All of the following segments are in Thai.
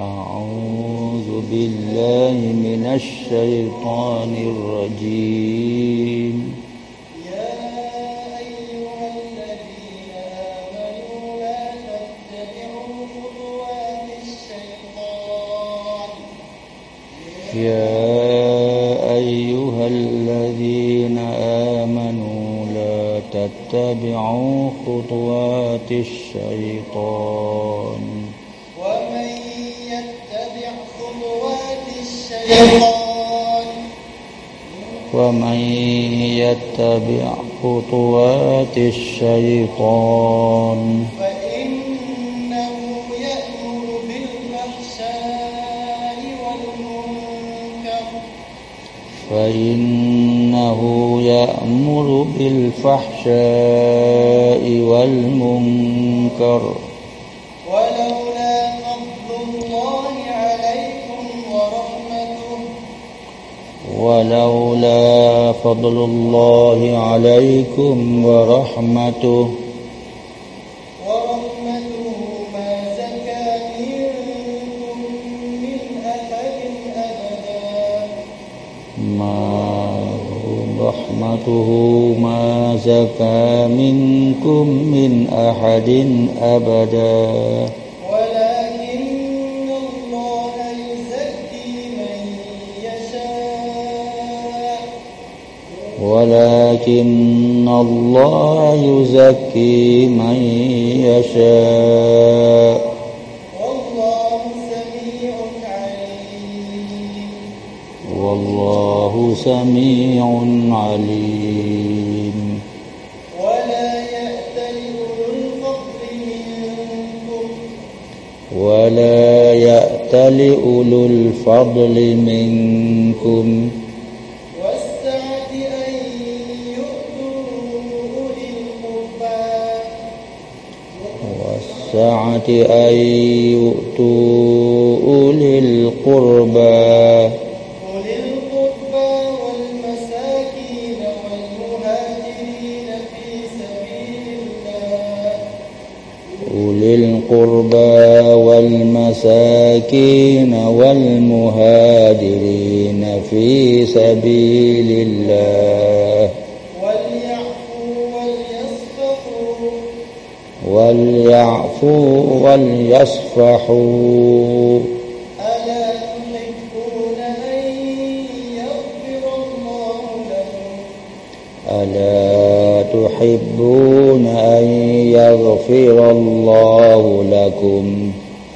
أعوذ بالله من الشيطان الرجيم. يا أيها الذين آمنوا لا تتبعوا خطوات الشيطان. يا أيها الذين آمنوا لا تتبعوا خطوات الشيطان. ومن يتبع خطوات الشيطان. فإنه يأمر بالفحشاء والمنكر. فإنه يأمر بالفحشاء والمنكر. ولولا فضل الله عليكم ورحمته. ورحمته ما زكى منكم من أحد أبدا ما رحمته ما زكى منكم من أحد أبدا. ولكن الله يزكي من يشاء. والله سميع عليم. والله سميع عليم. ولا يأتل الفضل منكم. ولا يأتل أولو الفضل منكم. والسعة أن يؤتوا أولي القربى. أولي القربى والمساكين والمهاجرين في سبيل الله. وليعفوا وليصفحوا ألا تحبون أن يغفر الله لكم؟ ألا تحبون أن يغفر الله لكم؟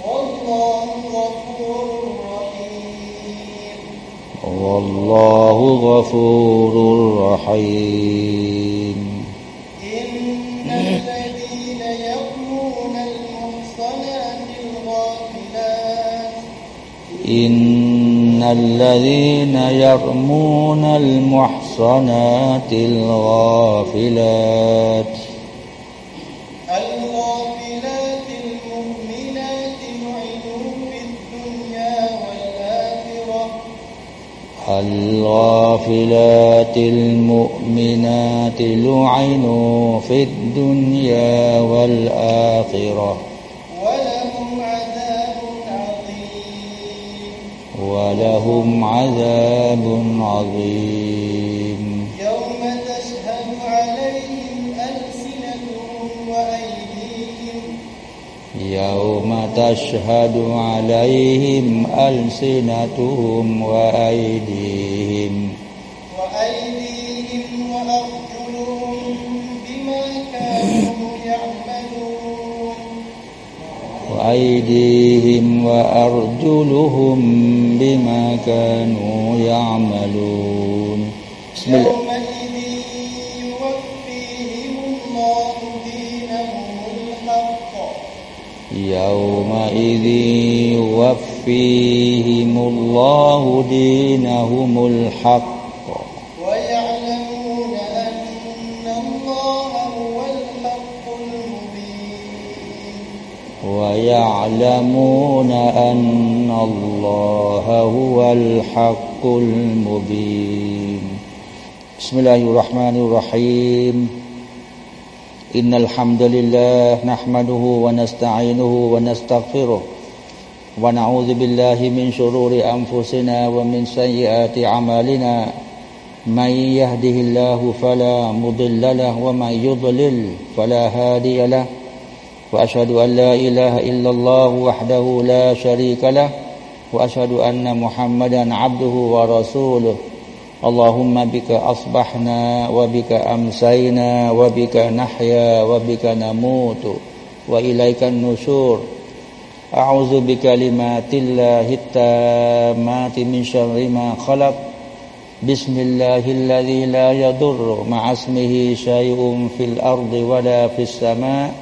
والله غفور رحيم. والله غفور رحيم. إن الذين يرمون المحصنات الغافلات الغافلات المؤمنات لعنوا في الدنيا والآخرة. الغافلات المؤمنات لعنوا في الدنيا والآخرة. ولهم عذاب عظيم. يوم تشهد عليهم ألسنتهم وأيديهم. يوم تشهد عليهم ألسنتهم وأيديهم. وأيديهم وأرجلهم بما كانوا يعملون. بسم الله. يومئذ يوفيهم الله دينهم الحق. يومئذ يوفيهم الله دينهم الحق. ويعلمون أن الله هو الحق المبين. بسم الله الرحمن الرحيم. إن الحمد لله نحمده ونستعينه ونستغفره ونعوذ بالله من شرور أنفسنا ومن سيئات أعمالنا. من يهده الله فلا مضل له ومن يضلل فلا هادي له. وأشهد أن لا إله إلا الله وحده لا شريك له وأشهد أن محمدا عبده ورسوله. اللهم بك أصبحنا وبك أمسينا وبك نحيا وبك نموت وإليك النشور. أعوذ بكلمات الله التامات من شر ما خلق. بسم الله الذي لا يضر مع اسمه شيء في الأرض ولا في السماء.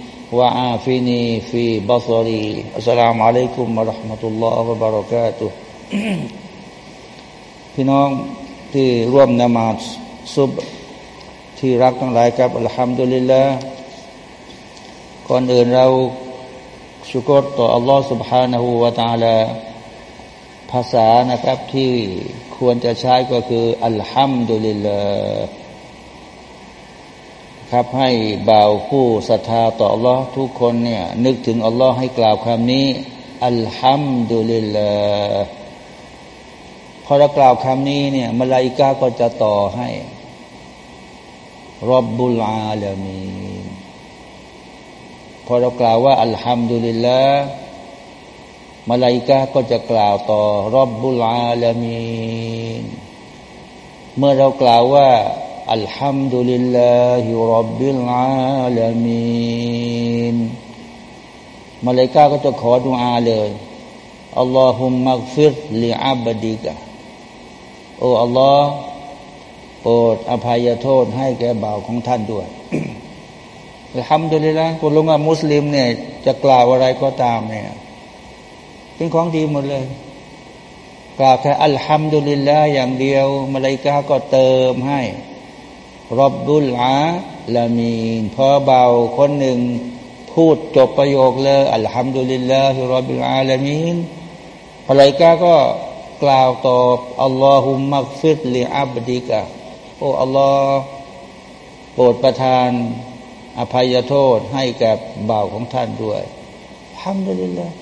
وعافني في بصري السلام عليكم ورحمة الله وبركاته พี่น้องที่ร่วมนมาศซุบที่รักทั้งหลายครับอัลฮัมดุลิลละก่อนอื่นเราชุกรต่ออัลลอฮ์ سبحانه และ تعالى ภาษานะครับที่ควรจะใช้ก็คืออัลฮัมดุลิลละ ครับให้บ่าวผู้ศรัทธาต่ออัลลอฮ์ทุกคนเนี่ยนึกถึงอัลลอฮ์ให้กล่าวคำนี้อัลฮัมดุลิลละพอเรากล่าวคำนี้เนี่ยมาลาอิกาก็จะต่อให้รบบุลอาลามีพอเรากล่าวว่าอัลฮัมดุลิลละมาลาอิกาก็จะกล่าวต่อرب العالمينเมื่อเรากล่าวว่า อัลฮัมดุลิลลาฮิรับบิลอาลามีนมาลกาก็จะขอดุอาเลย اللهم اغفر لعبدك โอ้อัลลอฮ์โปรดอภัยโทษให้แก่บ่าวของท่านด้วยทำด้วยละคุณลุงว่ามุสลิมเนี่ย จะกล่าวอะไรก็ตามเนี่ยเป็นของดีหมดเลย กล่าวแค่อัลฮัมดุลิลละอย่างเดียวมาลายกาก็เติมให้ رب العالمين พอบ่าวคนหนึ่ง พูดจบประโยคเลยอัลฮัมดุลิลละฮิรบิลอาลามีนมาลายาก็กล่าวตอบاللهم اغفر لعبدك โอ้อัลลอฮ์โปรดประทาน อภัยโทษให้กับบ่าวของท่านด้วยทำได้เลย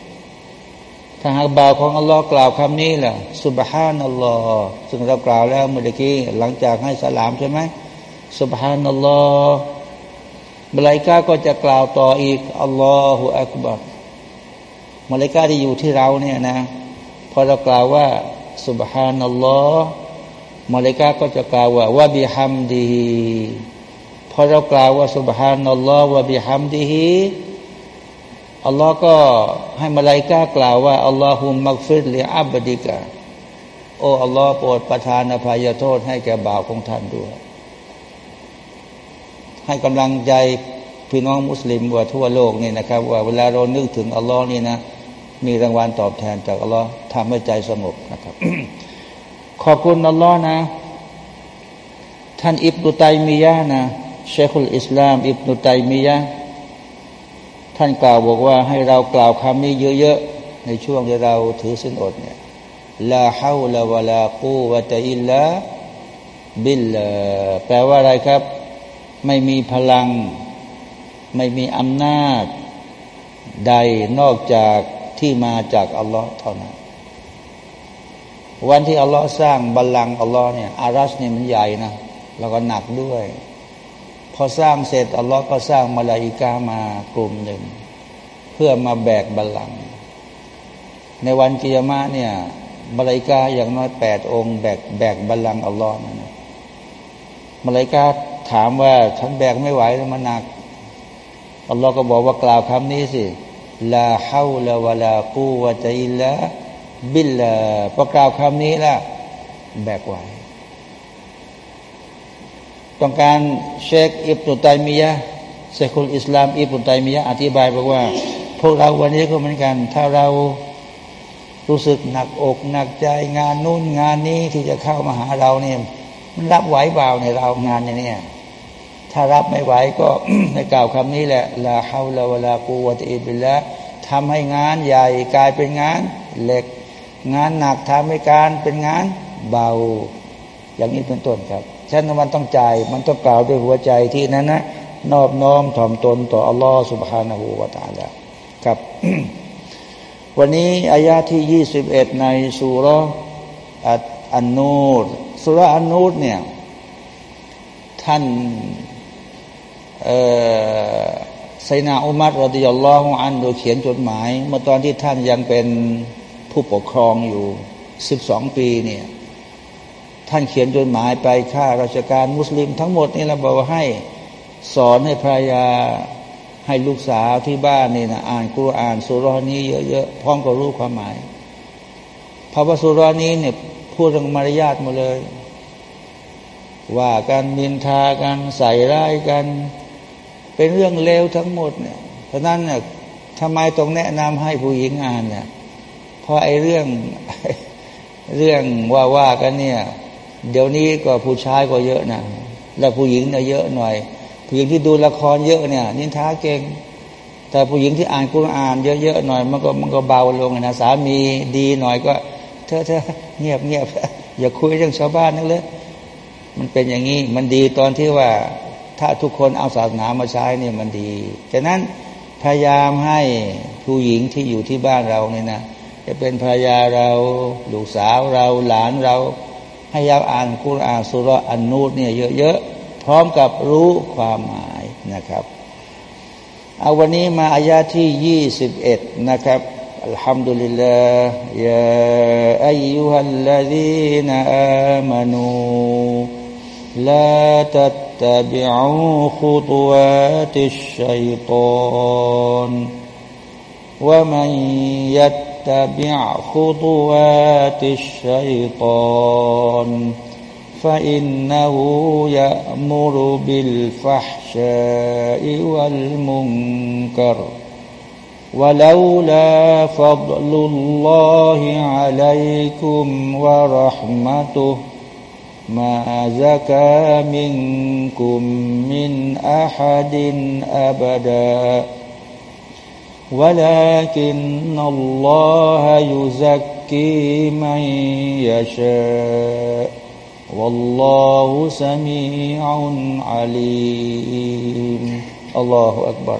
ถ้าหากบ่าวของอัลลอฮ์กล่าวคำนี้ล่ะสุบฮานัลลอฮ์ซึ่งเรากล่าวแล้วเมื่อกี้หลังจากให้สลามใช่ไหม สุบฮานัลลอฮ์มาลายกาก็จะกล่าวต่ออีกอัลลอฮฺอักบัรมาลายกาที่อยู่ที่เราเนี่ยนะพอเรากล่าวว่าสุบฮานัลลอฮ์มาเลกาก็จะกล่าวว่าวะบิฮัมดีพอเรากล่าวว่าสุบฮานัลลอฮ์วะบิฮัมดีฮีอัลลอฮ์ก็ให้มาลายกากล่าวว่าอัลลอฮุมักฟิรลิอับดิกะโอ้อัลลอฮ์โปรดประทานอภัยโทษให้แก่บ่าวของท่านด้วย ให้กำลังใจพี่น้องมุสลิมว่าทั่วโลกนี่นะครับ ว่าเวลาเรานึกถึงอัลลอฮ์นี่นะ มีรางวัลตอบแทนจากอัลลอฮ์ทำให้ใจสงบนะครับ ขอบคุณอัลลอฮ์นะ ท่านอิบนุตัยมียะนะเชคุลอิสลาม อิบนุตัยมียะท่านกล่าวบอกว่าให้เรากล่าวคำนี้เยอะๆ ในช่วงที่เราถือสินอดเนี่ยลาฮาวลาวะลากูวะตอิลลาบิลแปลว่าอะไรครับ ไม่มีพลัง ไม่มีอำนาจ ใดนอกจากที่มาจากอัลลอฮ์เท่านั้น วันที่อัลลอฮ์สร้างบัลลังก์อัลลอฮ์เนี่ยอารัชเนี่ยมันใหญ่นะแล้วก็หนักด้วย พอสร้างเสร็จอัลลอฮ์ก็สร้างมาลาอิกามากลุ่มหนึ่ง เพื่อมาแบกบัลลังก์ในวันกิยามะเนี่ยมาลาอิกาอย่างน้อยแปดองค์ แบกแบกบัลลังก์อัลลอฮ์นะมาลาอิกา ถามว่าฉันแบกไม่ไหวแล้วมันหนักอัลลอฮ์ก็บอกว่ากล่าวคำนี้สิลาฮาวลาวะลากูวะจัยละบิลลาพอกล่าวคำนี้ละแบกไหวต้องการเชคอิบตุตัยมียะเซคุลอิสลามอิบตุตัยมียะอธิบายบอกว่า พวกเราวันนี้ก็เหมือนกัน ถ้าเรารู้สึกหนักอกหนักใจงานนู่นงานนี้ที่จะเข้ามาหาเราเนี่ยมันรับไหวเปล่าในเรางานอย่างนี้ ถ้ารับไม่ไหวก็ให้กล่าวคำนี้แหละลาฮาลาวลากูวะตีบิละทำให้งานใหญ่กลายเป็นงานเล็ก งานหนักทำให้การเป็นงานเบา อย่างนี้เป็นต้นครับฉะนั้นมันต้องใจมันต้องกล่าวด้วยหัวใจที่นั้นนะนอบน้อมถ่อมตนต่ออัลลอฮฺสุบฮานาหูวาตาละครับ วันนี้อายาที่ยี่สิบเอ็ดในสุรอันนูรสุรอันนูรเนี่ย ท่าน ไซนาอุมัรรดิยัลลอฮุอันโดยเขียนจดหมาย เมื่อตอนที่ท่านยังเป็นผู้ปกครองอยู่สิบสองปีเนี่ยท่านเขียนจดหมายไปข้าราชการมุสลิมทั้งหมดนี่เราบอกว่าให้สอนให้ภรรยาให้ลูกสาวที่บ้านนี่นะอ่านกุรอานสุรนี้เยอะๆพร้อมกับรู้ความหมายเพราะว่าสุรนี้เนี่ยพูดเรื่องมารยาทหมดเลย ว่าการมินทากันใส่ร้ายกัน เป็นเรื่องเลวทั้งหมดเนี่ยเพราะนั้นเนี่ยทำไมต้องแนะนำให้ผู้หญิงอ่านเนี่ยเพราะไอ้เรื่องเรื่องว่าว่ากันเนี่ย เดี๋ยวนี้ก็ผู้ชายก็เยอะนะแล้วผู้หญิงเนี่ยเยอะหน่อย ผู้หญิงที่ดูละครเยอะเนี่ย นินทาเก่งแต่ผู้หญิงที่อ่านกุรอานเยอะๆหน่อย มันก็มันก็เบาลงนะสามีดีหน่อยก็เธอเธอเงียบเงียบอย่าคุยเรื่องชาวบ้านนั่นเลยมันเป็นอย่างนี้ มันดีตอนที่ว่า ถ้าทุกคนเอาศาสนามาใช้เนี่ยมันดีฉะนั้นพยายามให้ผู้หญิงที่อยู่ที่บ้านเราเนี่ยนะจะเป็นภรรยาเราลูกสาวเราหลานเรา ให้ยาวอ่านคุรานสุรอันนูดเนี่ยเยอะๆพร้อมกับรู้ความหมายนะครับเอาวันนี้มาอายาที่ยี่สิบเอ็ดนะครับอัลฮัมดุลิลลาห์ยาอายุฮัลลาดีนอามานูลาตัด تتبعوا خطوات الشيطان ومن يتبع خطوات الشيطان فإنه يأمر بالفحشاء والمنكر ولولا فضل الله عليكم ورحمته ما زكى منكم من أحد أبداً. ولكن الله يزكي من يشاء. والله سميع عليم. الله أكبر.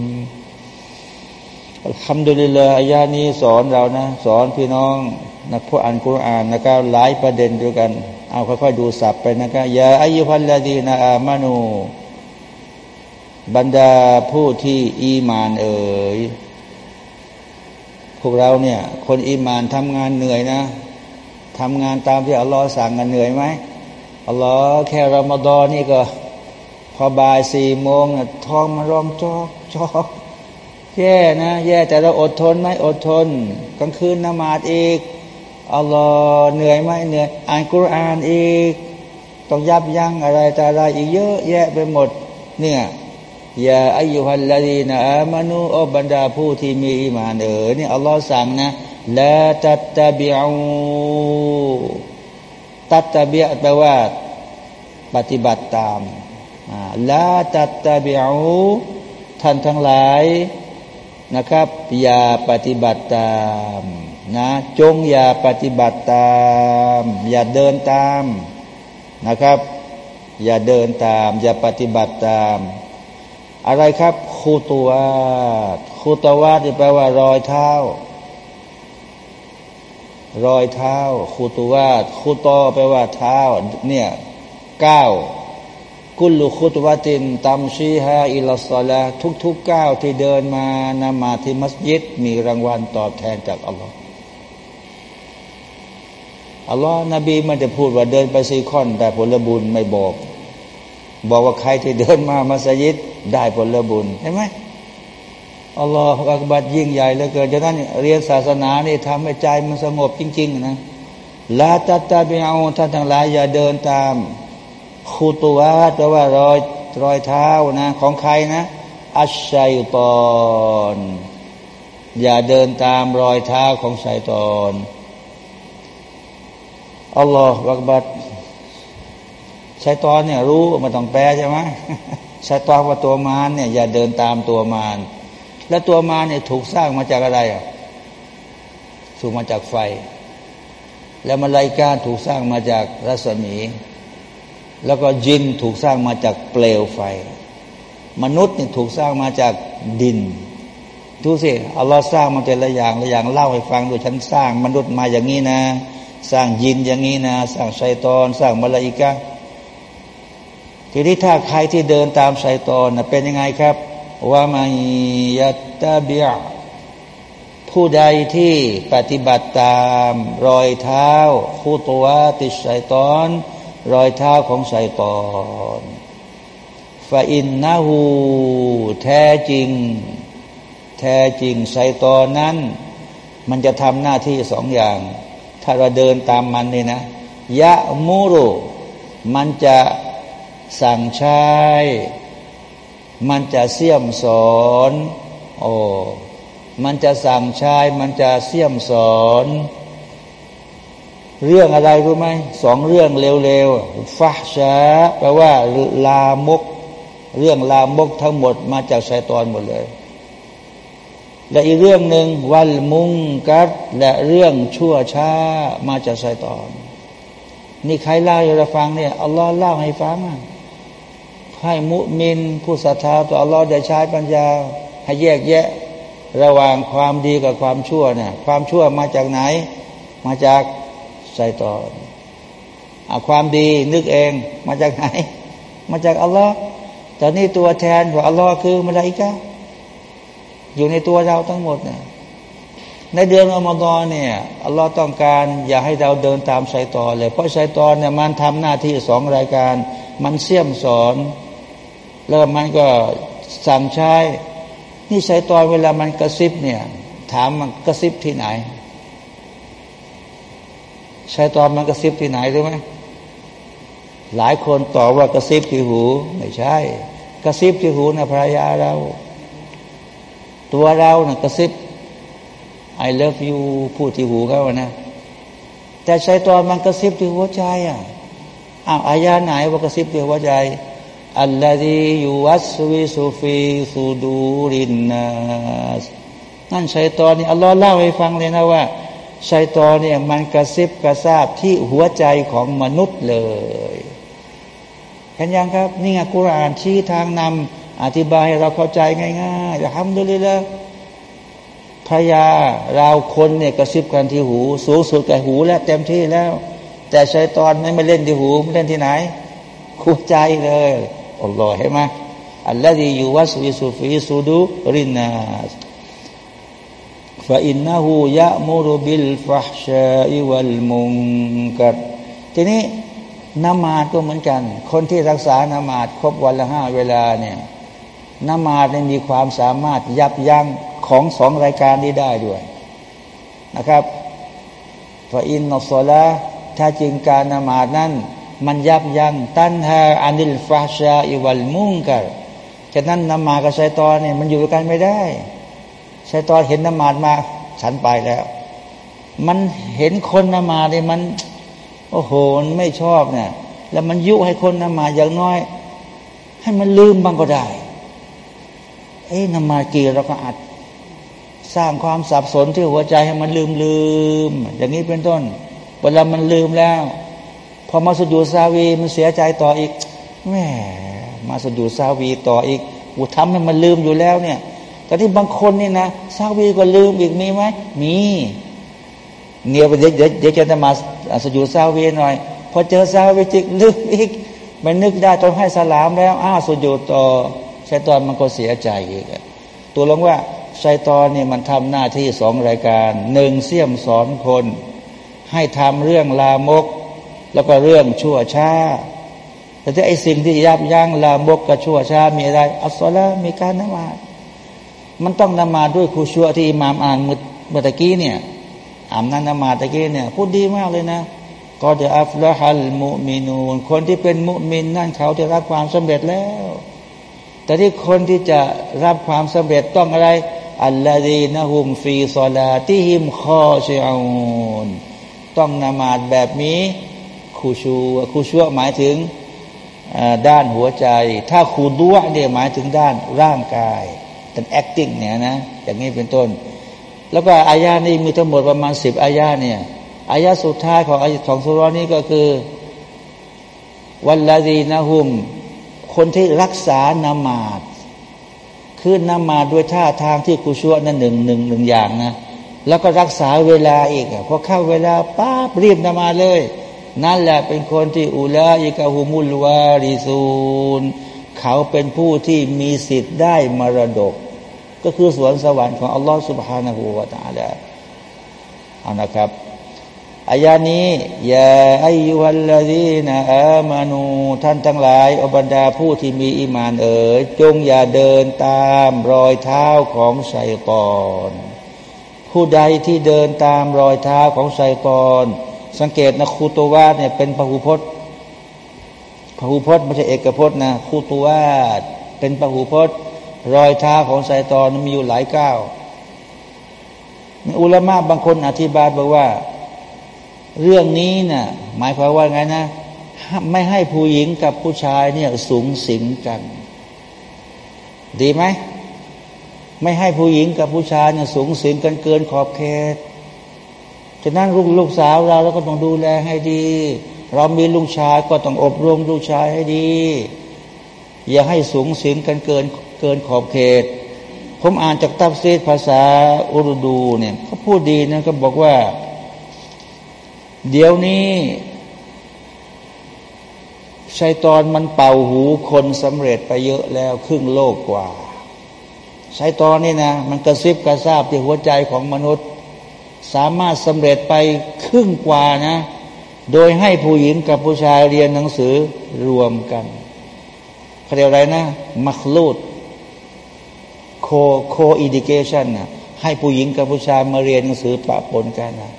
คำดุลิลาอายานี้สอนเรานะ สอนพี่น้องนะผู้อ่านคุรานนะครับหลายประเด็นด้วยกัน เอาค่อยๆดูสับไปนะครับยาอายุพันลาดีนาอามานูบรรดาผู้ที่อีมานเอ๋ยพวกเราเนี่ย คนอีมานทำงานเหนื่อยนะทำงานตามที่อัลลอฮ์สั่งกันเหนื่อยไหมอัลลอฮ์แค่รอมฎอนนี่ก็ พอบ่ายสี่โมงท้องมาร้องจอกจอก แย่นะ แย่แต่เราอดทนไหมอดทน กลางคืนนมาดอีกอัลลอฮ์เหนื่อยไหมเหนื่อยอ่านกุรอานอีก ต้องยับยั้งอะไรแต่อะไรอีกเยอะแยะไปหมด เนี่ยยาอายุฮัลลาดีนะอามานูอบรรดาผู้ที่มีอิมานเออนี่อัลลอฮ์สั่งนะละตัตตะบิอูตัตตะบิอแปลว่า ปฏิบัติตามละตัตตะบิอูท่านทั้งหลาย นะครับ อย่าปฏิบัติตามนะจงอย่าปฏิบัติตาม อย่าเดินตามนะครับ อย่าเดินตาม อย่าปฏิบัติตาม อะไรครับคูตัวคูตวาที่แปลว่ารอยเท้ารอยเท้าคูตุวาคูตอแปลว่าเท้า เนี่ยก้าว กุลุคุตวาตินตัมชีฮาอิลสลาทุกๆกก้าวที่เดินมานมาที่มัสยิด มีรางวัลตอบแทนจากอัลลอฮ์อัลลอฮ์นบีมันจะพูดว่าเดินไปซีคอนได้ผลบุญไม่บอก บอกว่าใครที่เดินมามัสยิดได้ผลบุญเห็นไหมอัลลอฮฺอักบัดยิ่งใหญ่เหลือเกินฉะนั้นเรียนศาสนานี่ทำให้ใจมันสงบจริง ๆ นะลาตัตตาบิเอาท่านทั้งหลายอย่าเดินตาม คูตัวแปลว่ารอยรอยเท้านะ ของใครนะ อัชชัยตอนอย่าเดินตามรอยเท้าของชัยตอนอัลลอฮฺอักบัดชัยตอนเนี่ยรู้มันต้องแปลใช่ไหมชัยตอนว่าตัวมารเนี่ยอย่าเดินตามตัวมารแล้วตัวมารเนี่ยถูกสร้างมาจากอะไรอะถูกมาจากไฟ แล้วมาลายการถูกสร้างมาจากรัศมี แล้วก็ยินถูกสร้างมาจากเปลวไฟ มนุษย์เนี่ยถูกสร้างมาจากดินดูสิอัลลอฮ์สร้างมาแต่ละอย่างละอย่างเล่าให้ฟังดูฉันสร้างมนุษย์มาอย่างนี้นะ สร้างยินอย่างนี้นะ สร้างไซตอน สร้างมลาอิกะทีนี้ถ้าใครที่เดินตามไซตอนนะเป็นยังไงครับว่ามันยัตตาบิยผู้ใดที่ปฏิบัติตามรอยเท้าคู่ตัวติดไซตอน รอยเท้าของไซตอนฟาอินนาหูแท้จริง แท้จริงไซตอนนั้น มันจะทำหน้าที่สองอย่าง ถ้าเราเดินตามมันนี่นะยะมูรุมันจะสั่งใช้มันจะเสี่ยมสอนโอ้มันจะสั่งใชายมันจะเสี่ยมสอน เรื่องอะไรรู้ไหมสองเรื่องเร็วๆฟาชาแปลว่าลามก เรื่องลามกทั้งหมดมาจากชายตอนหมดเลย และอีกเรื่องหนึ่งวัลมุงกัดและเรื่องชั่วช้ามาจากชายตอน นี่ใครเล่าให้เราฟังเนี่ยอัลลอฮ์เล่าให้ฟังอะให้มุมิน ผู้ศรัทธาต่ออัลลอฮ์ได้ใช้ปัญญา ให้แยกแยะ ระหว่างความดีกับความชั่วเนี่ยความชั่วมาจากไหน มาจาก ไซตอนอความดีนึกเองมาจากไหน มาจากอัลลอฮ์แต่นี่ตัวแทนของอัลลอฮ์คือมาลาอิกะอยู่ในตัวเราทั้งหมดเนี่ยในเดือนอมฎอนเนี่ยอัลลอฮ์ต้องการอย่าให้เราเดินตามไซตอนเลย เพราะไซตอนเนี่ยมันทำหน้าที่สองรายการ มันเสี่ยมสอน แล้วมันก็สั่งใช้นี่ใช้ตอนเวลามันกระซิบเนี่ย ถามมันกระซิบที่ไหน ใช้ตอนมันกระซิบที่ไหนรู้ไหมหลายคนตอบว่ากระซิบที่หู ไม่ใช่ กระซิบที่หูนะภรรยาเรา ตัวเรานะ่ะกระซิบ I love you พูดที่หูเขานะ แต่ใช้ตอนมันกระซิบที่หัวใจอะอ้าวอายาไหนว่ากระซิบที่หัวใจอัลลอฮียูวัสวิสุฟีสุดูรินนัสนั่นชัยตอนนี่อัลลอฮ์เล่าให้ฟังเลยนะว่า ชัยตอนเนี่ยมันกระซิบกระซาบที่หัวใจของมนุษย์เลยเห็นยังครับ นี่ไงกุรอานชี้ทางนำอธิบายให้เราเข้าใจง่ายๆอย่าทำดูเลยละพยาเราคนเนี่ยกระซิบกันที่หู สูงสุดแก่หูแล้วเต็มที่แล้ว แต่ชัยตอนไม่มาเล่นที่หูไม่เล่นที่ไหนคู่ใจเลยอัลลอฮ์เห็นไหมอัลลอฮียูวัสวิสุฟีสุดูรินาส ฟาอินนะฮูยะมูรุบิลฟะชาอิวัลมุงกัดทีนี้นามาดก็เหมือนกัน คนที่รักษานามาดครบวันละห้าเวลาเนี่ยนามาดมีความสามารถยับยั้งของสองรายการนี้ได้ด้วยนะครับฟาอินนอสลาถ้าจริงการนามาดนั้นมันยับยั้งตันฮาอานิลฟาชาอิวัลมุงกันฉะนั้นนมากับชัยตอนเนี่ยมันอยู่กันไม่ได้ ชัยตอนเห็นนมาดมา ฉันไปแล้ว มันเห็นคนนมาเนี่ยมัน โอ้โหไม่ชอบเนี่ย แล้วมันยุให้คนนมาอย่างน้อย ให้มันลืมบ้างก็ได้ เอ้นมากี่เราก็อัด สร้างความสับสนที่หัวใจให้มันลืมลืมอย่างนี้เป็นต้น เวลามันลืมแล้ว พอมาสุญูซาวีมันเสียใจต่ออีกแหมมาสุญูซาวีต่ออีกอูทำให้มันลืมอยู่แล้วเนี่ย แต่ที่บางคนนี่นะซาวีก็ลืมอีกมีไหมมีเนี่ยเดี๋ยวเดี๋ยวจะมาสุญูซาวีหน่อย พอเจอซาวีจิกลืมอีกมันนึกได้ตองให้สลามแล้ว อ้าสุญูต่อชัยตอนมันก็เสียใจอีกตัวลงว่าชัยตอนนี่มันทำหน้าที่สองรายการหนึ่งเสี่ยมสอนคน ให้ทำเรื่องลามก แล้วก็เรื่องชั่วช้าแต่ไอ้สิ่งที่ยับยั้งลามกกับชั่วช้ามีอะไรอัสลามีการนมาด มันต้องนมาด้วยครูชัวที่อิมามอ่านเมื่อตะกี้เนี่ยอ่านนั้นนมาตะกี้เนี่ยพูดดีมากเลยนะก็จะอัฟละฮัลมุมินูนคนที่เป็นมุมินนั่นเขาจะรับความสำเร็จแล้ว แต่ที่คนที่จะรับความสำเร็จต้องอะไรอัลลอฮีนะฮุมฟีซอลาที่หิมคอชิอูนต้องนมาดแบบนี้คูชูคูชัวหมายถึงด้านหัวใจ ถ้าคูดัวเนี่ยหมายถึงด้านร่างกาย เป็น acting เนี่ยนะอย่างนี้เป็นต้น แล้วก็อายานี้มีทั้งหมดประมาณสิบอายาเนี่ยอายะสุดท้ายของอายของสุรานี้ก็คือวันละดีนะฮุม คนที่รักษานามาดคือนนามาดด้วยท่าทางที่กุชัวนั่นหนึ่งหนึ่งหนึ่งอย่างนะแล้วก็รักษาเวลาอีกพอเข้าเวลาป้ารีบนมาเลย นั่นแหละเป็นคนที่อุลาอิกาฮุมุลวาริซูน เขาเป็นผู้ที่มีสิทธิ์ได้มรดก ก็คือสวนสวรรค์ของอัลลอฮฺสุบฮานาหูวาตาลาเอานะครับอายานี้ยาอายุฮัลลาดีนะอามานูท่านทั้งหลายอบรรดาผู้ที่มีอิมานเอ๋ยจงอย่าเดินตามรอยเท้าของไซตอนผู้ใดที่เดินตามรอยเท้าของไซตอนสังเกตนะคูตัวาดเนี่ยเป็นพหูพจน์ พหูพจน์ไม่ใช่เอกพจน์นะคูตัวาดเป็นพหูพจน์ รอยเท้าของไซตอนมีอยู่หลายก้าวอุลามะบางคนอธิบายบอกว่า เรื่องนี้นะ่ะหมายความว่าไงนะ ไม่ให้ผู้หญิงกับผู้ชายเนี่ยสูงสิงกัน ดีไหมไม่ให้ผู้หญิงกับผู้ชายเนี่ยสูงสิงกันเกินขอบเขตฉะนั้นลูกลูกสาวเราเราก็ต้องดูแลให้ดี เรามีลูกชายก็ต้องอบรมลูกชายให้ดี อย่าให้สูงสิงกันเกินเกินขอบเขต ผมอ่านจากตับซีดภาษาอุรดูเนี่ยเขาพูดดีนะก็บอกว่า เดี๋ยวนี้ชัยตอนมันเป่าหูคนสำเร็จไปเยอะแล้วครึ่งโลกกว่าชัยตอนนี่นะมันกระซิบกระซาบที่หัวใจของมนุษย์ สามารถสำเร็จไปครึ่งกว่านะ โดยให้ผู้หญิงกับผู้ชายเรียนหนังสือรวมกันเขาเรียกอะไรนะ มัคลูดโคโคอิดิเกชันนะให้ผู้หญิงกับผู้ชายมาเรียนหนังสือปะปนกันนะ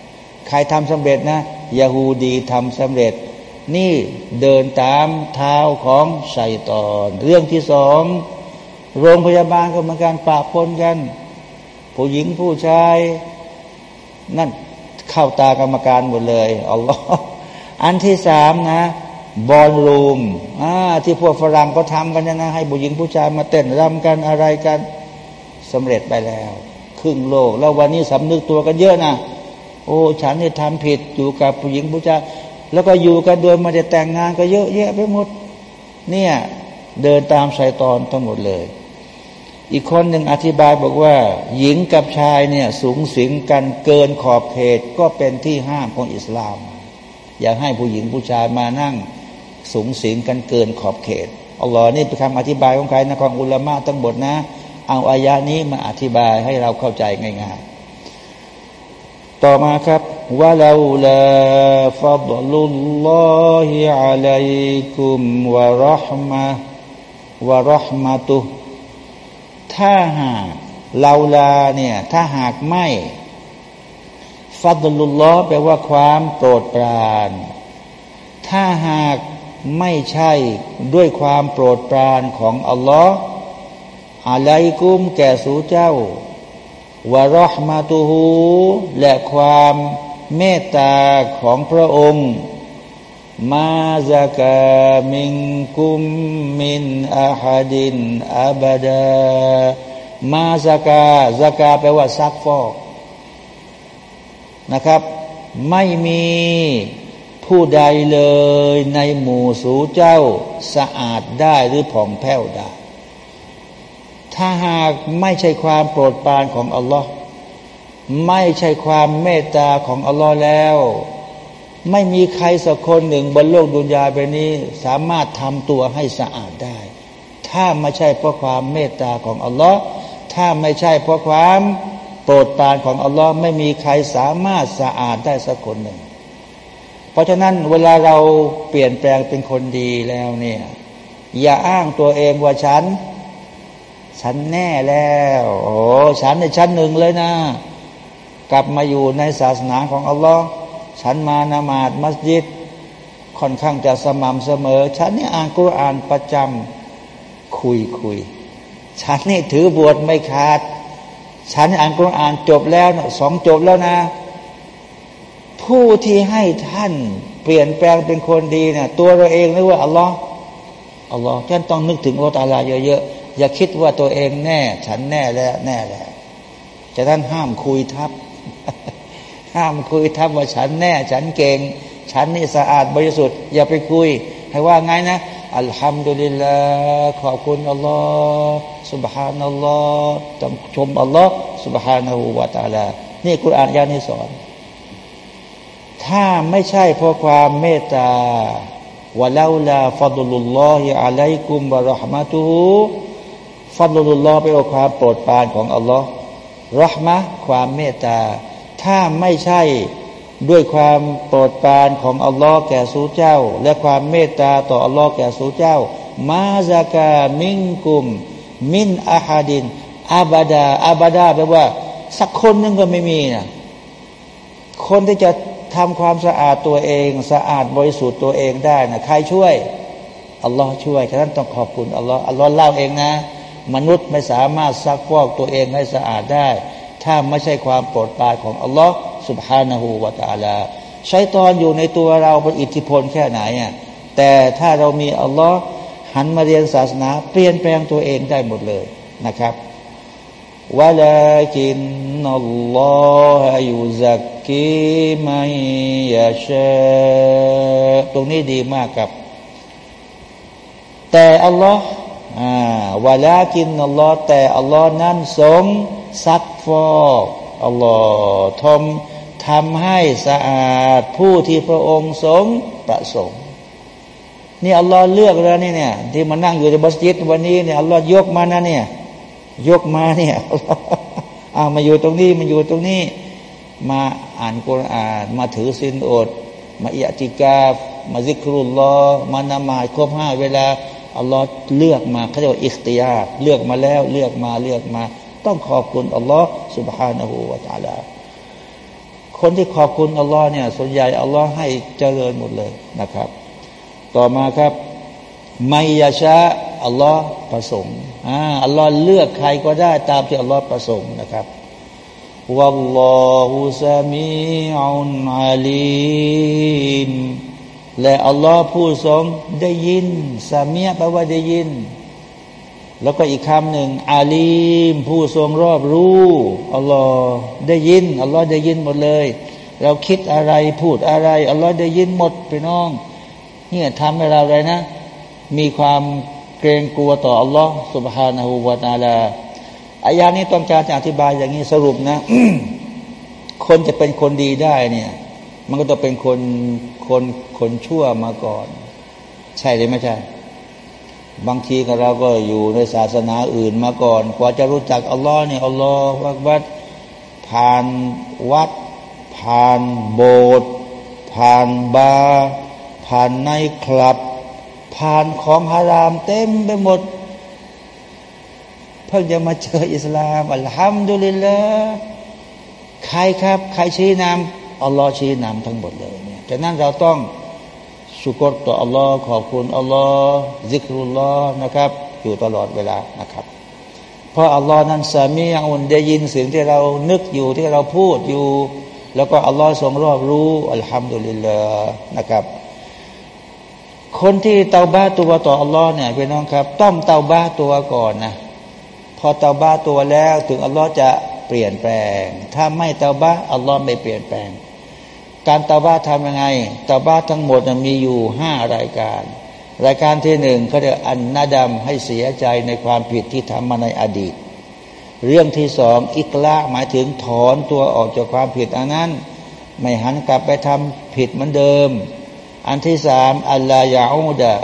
ใครทำสำเร็จนะยาฮูดีทำสำเร็จ นี่เดินตามเท้าของไัยตอน เรื่องที่สองโรงพยาบาลก็เหมือนการปะปนกัน ผู้หญิงผู้ชาย นั่นเข้าตากรรมการหมดเลยอัลลอฮ์ อันที่สามนะบอลรูมที่พวกฝรั่งก็ทำกันนะ ให้ผู้หญิงผู้ชายมาเต้นรำกันอะไรกันสำเร็จไปแล้ว ครึ่งโลก แล้ววันนี้สำนึกตัวกันเยอะนะโอ้ฉันนี่ทำผิดอยู่กับผู้หญิงผู้ชายแล้วก็อยู่กันโดยไม่ได้แต่งงานก็เยอะแยะไปหมด เนี่ยเดินตามชายตอนทั้งหมดเลย อีกคนหนึ่งอธิบายบอกว่า หญิงกับชายเนี่ยสูงสิงกันเกินขอบเขตก็เป็นที่ห้ามของอิสลาม อย่าให้ผู้หญิงผู้ชายมานั่งสูงสิงกันเกินขอบเขตอัลลอฮ์นี่เป็นคำอธิบายของใครนะของอุลามะทั้งหมดนะ เอาอายะนี้มาอธิบายให้เราเข้าใจง่ายๆ ต่อมาครับว่าเราละฟัดลุลลอฮิอะลัยกุมวะรหมะวะรหมะตุถ้าหากเราลาเนี่ยถ้าหากไม่ ฟัดลุลลอแปลว่าความโปรดปราน ถ้าหากไม่ใช่ด้วยความโปรดปรานของอัลลอฮ์อะไรกุมแก่สู่เจ้าวะรหมาตุหูและความเมตตาของพระองค์มาจากามิงกุมมินอาฮัดินอับดามาจากาจากาแปลว่าซักฟอก นะครับ ไม่มีผู้ใดเลยในหมู่สูเจ้าสะอาดได้หรือผ่องแผ้วได้ ถ้าหากไม่ใช่ความโปรดปรานของอัลลอฮ์ไม่ใช่ความเมตตาของอัลลอฮ์แล้ว ไม่มีใครสักคนหนึ่งบนโลกดุนยาใบนี้ สามารถทำตัวให้สะอาดได้ ถ้าไม่ใช่เพราะความเมตตาของอัลลอฮ์ถ้าไม่ใช่เพราะความ โปรดปานของอัลลอฮ์ไม่มีใครสามารถสะอาดได้สักคนหนึ่ง เพราะฉะนั้นเวลาเราเปลี่ยนแปลงเป็นคนดีแล้วเนี่ยอย่าอ้างตัวเองว่าฉัน ฉันแน่แล้ว โอ้ฉันในชั้นหนึ่งเลยนะ กลับมาอยู่ในศาสนาของอัลลอฮ์ฉันมานามาดมัสยิด ค่อนข้างจะสม่ำเสมอ ฉันนี่อ่านกุรอานประจำคุยคุย ฉันนี่ถือบวชไม่ขาด ฉันอ่านกุรอานจบแล้วสองจบแล้วนะ ผู้ที่ให้ท่านเปลี่ยนแปลงเป็นคนดีเนะี่ยตัวเราเองหรือว่าอัลลอฮ์อัลลอฮ์ท่านต้องนึกถึงอัลลอฮ์เยอะๆอย่าคิดว่าตัวเองแน่ ฉันแน่แล้วแน่แล้วจะท่านห้ามคุยทับ ห้ามคุยทับว่าฉันแน่ ฉันเก่ง ฉันนี่สะอาดบริสุทธิ์อย่าไปคุย ให้ว่าไงนะอัลฮัมดุลิลลาห์ขอบคุณอัลลอฮ์ สุบฮานัลลอฮ์ชมอัลลอฮ์สุบฮานาหูวาตาลา นี่คุณอ่านยานี้สอน ถ้าไม่ใช่เพราะความเมตตาวะลาลาฟัดุลุลลอฮิอะลัยกุมบะรหมะตูฟัดุลลอฮ์เป็นความโปรดปรานของอัลลอฮ์รหมะความเมตตา ถ้าไม่ใช่ด้วยความโปรดปรานของอัลลอฮ์แก่สู่เจ้า และความเมตตาต่ออัลลอฮ์แก่สู่เจ้า มาซากามิงกุม มินอาฮาดินอาบาดาอาบาดาแปลว่า สักคนนึงก็ไม่มีนะคนที่จะทำความสะอาดตัวเอง สะอาดบริสุทธิ์ตัวเองได้นะใครช่วยอัลลอฮ์ช่วยฉะนั้นต้องขอบคุณอัลลอฮ์อัลลอฮ์เล่าเองนะ มนุษย์ไม่สามารถซักฟอกตัวเองให้สะอาดได้ ถ้าไม่ใช่ความโปรดปรานของอัลลอฮ์สุบฮานาหูวาตาลาใช้ตอนอยู่ในตัวเราเป็นอิทธิพลแค่ไหนอะแต่ถ้าเรามีอัลลอฮ์ หันมาเรียนศาสนา เปลี่ยนแปลงตัวเองได้หมดเลยนะครับวะลากินนัลลอฮฺยุซักกีมัยยาชตรงนี้ดีมากครับ แต่อัลลอฮ์วะลากินอัลลอฮ์แต่อัลลอฮ์นั้นทรงซักฟอกอัลลอฮ์ทำทำให้สะอาดผู้ที่พระองค์ทรงประสงค์ นี่อัลลอฮ์เลือกแล้วนี่เนี่ย ที่มานั่งอยู่ในบัสยิดวันนี้เนี่ยอัลลอฮ์ยกมานะเนี่ย ยกมาเนี่ยเอามาอยู่ตรงนี้มาอยู่ตรงนี้ มาอ่านกุรอานมาถือศีลอด มาอิยติกามาซิกรุลลอมานมาครบห้าเวลาอัลลอฮ์เลือกมาเขาเรียกว่าอิสติยาเลือกมาแล้วเลือกมาเลือกมาต้องขอบคุณอัลลอฮ์ سبحانه และ تعالى คนที่ขอบคุณอัลลอฮ์เนี่ยส่วนใหญ่อัลลอฮ์ให้เจริญหมดเลยนะครับ ต่อมาครับไมยาชาอัลลอฮ์ประสงค์อ่าอัลลอฮ์เลือกใครก็ได้ตามที่อัลลอฮ์ประสงค์นะครับวัลลอฮุซามีอุนอาลีมและอัลลอฮ์ผู้ทรงได้ยินสามีแปลว่าได้ยิน แล้วก็อีกคำหนึ่งอาลีม ผู้ทรงรอบรู้อัลลอฮ์ได้ยินอัลลอฮ์ได้ยินหมดเลย เราคิดอะไรพูดอะไรอัลลอฮ์ได้ยินหมดไปน้อง เนี่ยทำให้เราเลยนะ มีความเกรงกลัวต่ออัลลอฮ์สุบฮานาหูวาตาลาอายานี้ต้องการจะอธิบายอย่างนี้สรุปนะ คนจะเป็นคนดีได้เนี่ย มันก็ต้องเป็นคนคนคนชั่วมาก่อน ใช่หรือไม่ใช่บางทีเราก็อยู่ในศาสนาอื่นมาก่อนกว่าจะรู้จักอัลลอฮ์เนี่ยอัลลอฮ์วัดวัดผ่านวัด ผ่านโบสถ์ผ่านบาร์ ผ่านในคลับ ผ่านของฮารามเต็มไปหมด เพิ่งจะมาเจออิสลามอัลฮัมดุลิลละใครครับ ใครชี้นำอัลลอฮ์ชี้นำทั้งหมดเลยเนี่ยดังนั้นเราต้องชุกรต่ออัลลอฮ์ขอบคุณอัลลอฮ์ซิกรุลลอฮ์นะครับ อยู่ตลอดเวลานะครับเพราะอัลลอฮ์นั้นสามีอุนได้ยินเสียงที่เรานึกอยู่ที่เราพูดอยู่ แล้วก็อัลลอฮ์ทรงรอบรู้อัลฮัมดุลิลลาห์นะครับ คนที่เตาบ้าตัวต่ออัลลอฮ์เนี่ยพี่น้องครับ ต้องเตาบ้าตัวก่อนนะพอเตาบ้าตัวแล้วถึงอัลลอฮ์จะเปลี่ยนแปลง ถ้าไม่เตาบ้าอัลลอฮ์ไม่เปลี่ยนแปลง การเตาบ้าทำยังไงเตาบ้าทั้งหมดมีอยู่ห้ารายการ รายการที่หนึ่งเขาเรียกอันนาดำให้เสียใจในความผิดที่ทำมาในอดีต เรื่องที่สองอิกละหมายถึงถอนตัวออกจากความผิดอันนั้น ไม่หันกลับไปทำผิดเหมือนเดิม อันที่สามอัลลายาอุดะ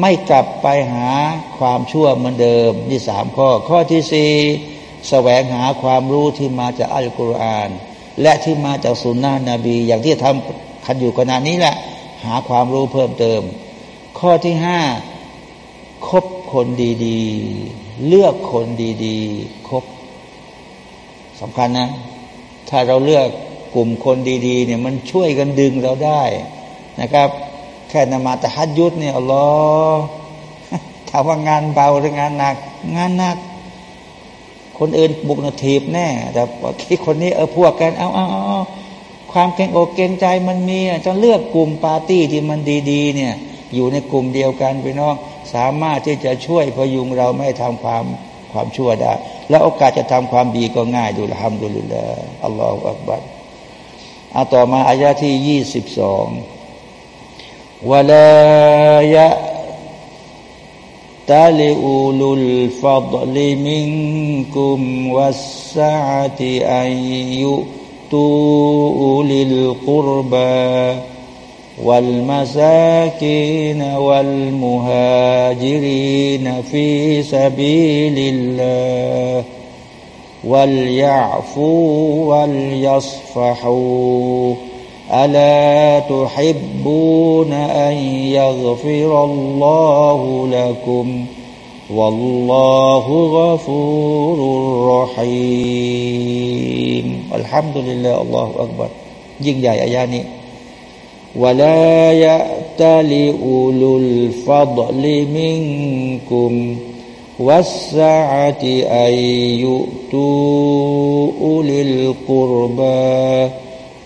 ไม่กลับไปหาความชั่วเหมือนเดิม นี่สามข้อ ข้อที่สี่แสวงหาความรู้ที่มาจากอัลกุรอาน และที่มาจากสุนนะนบี อย่างที่ทำคันอยู่ขณะนี้แหละ หาความรู้เพิ่มเติม ข้อที่ห้าคบคนดีๆ เลือกคนดีๆคบสำคัญนะ ถ้าเราเลือกกลุ่มคนดีๆเนี่ยมันช่วยกันดึงเราได้ นะครับ แค่นมาตะฮัดยุดเนี่ยอัลลอฮ์ถามว่างานเบาหรืองานหนัก งานหนัก คนอื่นบุกนาทีบแน่ แต่ที่คนนี้เออพวกกันเอาเอาเอาความเก่งอกเก่งใจมันมีจะเลือกกลุ่มปาร์ตี้ที่มันดีๆ เนี่ย อยู่ในกลุ่มเดียวกันพี่น้อง สามารถที่จะช่วยพยุงเราไม่ทำความความชั่วได้ แล้วโอกาสจะทำความดีก็ง่ายดูละฮัมดุลิลละอัลลอฮฺอักบัรเอาต่อมาอายาที่ยี่สิบสอง ولا يأتل أولو الفضل منكم والسعة أن يؤتوا أولي القربى والمساكين والمهاجرين في سبيل الله وليعفوا وليصفحوا ألا تحبون أن يغفر الله لكم والله غفور رحيم الحمد لله الله أكبر ยิ่งใหญ่อายานี้ ولا يأتل أولو الفضل منكم والسعة أن يؤتوا أولي القربى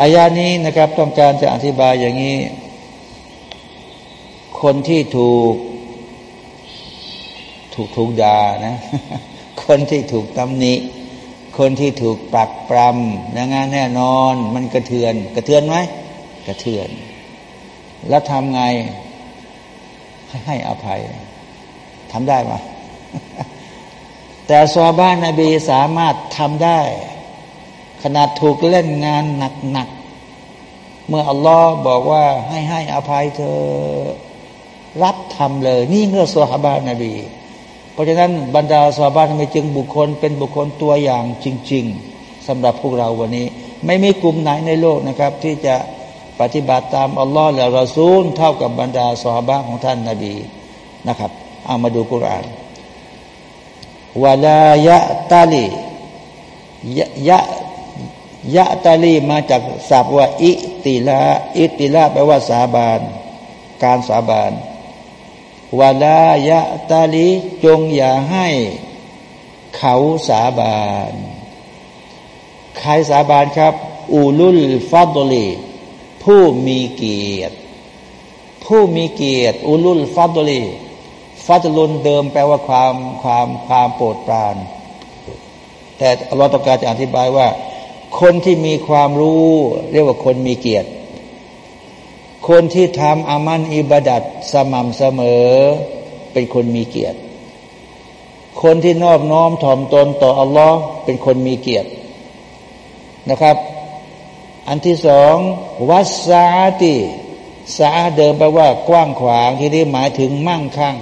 อายานี้นะครับ ต้องการจะอธิบายอย่างนี้ คนที่ถูก ถูกถูกด่านะ คนที่ถูกตำหนิ คนที่ถูกปรักปรำนะงานแน่นอน มันกระเทือน กระเทือนไหมกระเทือน แล้วทำไง ให้ให้อภัยทำได้ไหมแต่ซอบ้านนบีสามารถทำได้ ขนาดถูกเล่นงานหนักๆเมื่ออัลลอฮ์บอกว่าให้ให้อภัยเธอรับทำเลย นี่เมื่อสฮาบานาบีเพราะฉะนั้นบรรดาสฮาบานบีจึงบุคคลเป็นบุคคลตัวอย่างจริง ๆสำหรับพวกเราวันนี้ ไม่มีกลุ่มไหนในโลกนะครับ ที่จะปฏิบัติตามอัลลอฮ์และรอซูลเท่ากับบรรดาสฮาบะของท่านนาบีนะครับ เอามาดูกุรานวลายะตาลียะ ยะตาลีมาจากศัพท์ว่า อิติลาอิติลาแปลว่าสาบาน การสาบานวาลายะตาลีจงอย่าให้ เขาสาบาน ใครสาบานครับ อูลุลฟัดลี ผู้มีเกียรติ ผู้มีเกียรติ อูลุลฟัดลีฟัดลุนเดิมแปลว่าความความความโปรดปราน แต่เราต้องการจะอธิบายว่า คนที่มีความรู้ เรียกว่าคนมีเกียรติ คนที่ทำอามันอิบาดัดสม่ำเสมอ เป็นคนมีเกียรติ คนที่นอบน้อมถ่อมตนต่ออัลลอฮ์เป็นคนมีเกียรตินะครับ อันที่สองวัสซาติสาเดิมแปลว่ากว้างขวางที่นี้หมายถึงมั่งคั่ง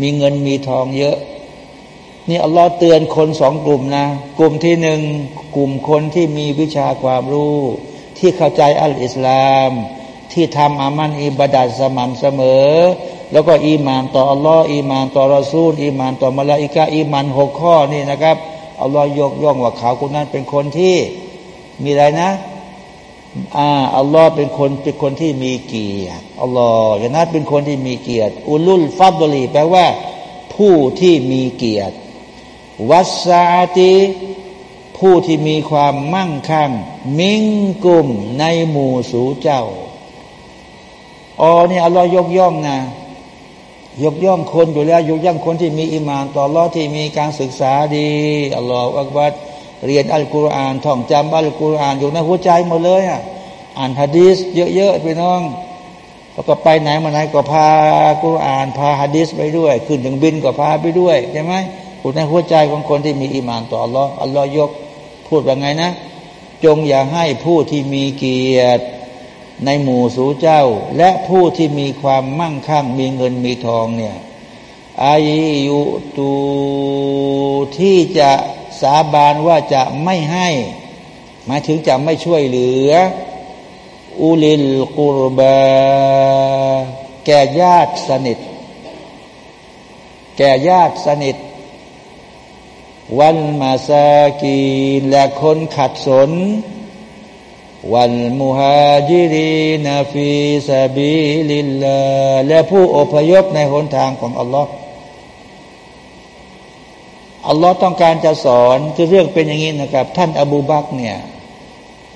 มีเงินมีทองเยอะ นี่อัลลอฮ์เตือนคนสองกลุ่มนะกลุ่มที่หนึ่งกลุ่มคนที่มีวิชาความรู้ ที่เข้าใจอัลอิสลาม ที่ทำอามัลอิบาดัตสม่ำเสมอ แล้วก็อีมานต่ออัลลอฮ์อีมานต่อรอซูลอีมานต่อมลาอิกาอีมานหกข้อนี่นะครับอัลลอฮ์ยกย่องว่าเขาคนนั้นเป็นคนที่มีอะไรนะอ่าอัลลอฮ์เป็นคนเป็นคนที่มีเกียรติอัลลอฮ์ยานั้นเป็นคนที่มีเกียรติأولو الفضل แปลว่า ผู้ที่มีเกียรติ วัสซาติผู้ที่มีความมั่งคั่ง มิงกุมในหมู่สูเจ้าอ๋อนี่อัลลอฮ์ยกย่องนะยกย่องคนอยู่แล้วยกย่องคนที่มีอิมานต่อรอที่มีการศึกษาดีอัลลอฮฺอักบัดเรียนอัลกุรอานท่องจำอัลกุรอานอยู่ในหัวใจหมดเลยอะอ่านฮะดีสเยอะๆพี่น้องแล้วก็ไปไหนมาไหนก็พากุรอาน พาฮะดีสไปด้วย ขึ้นถึงบินก็พาไปด้วยใช่ไหม อยู่ในหัวใจของคนที่มีอิมานต่ออัลลอฮ์อัลลอฮ์ยกพูดว่าไงนะ จงอย่าให้ผู้ที่มีเกียรติในหมู่สูเจ้า และผู้ที่มีความมั่งคั่งมีเงินมีทองเนี่ยอายุตูที่จะสาบานว่าจะไม่ให้ หมายถึงจะไม่ช่วยเหลือ อุลิลกุรบาแก่ญาติสนิท แก่ญาติสนิท والمساكين และคนขัดสน والمهاجرين في سبيل الله และผู้อพยพในหนทางของอัลลอฮ์อัลลอฮ์ต้องการจะสอนคือเรื่องเป็นอย่างนี้นะครับ ท่านอบูบักเนี่ย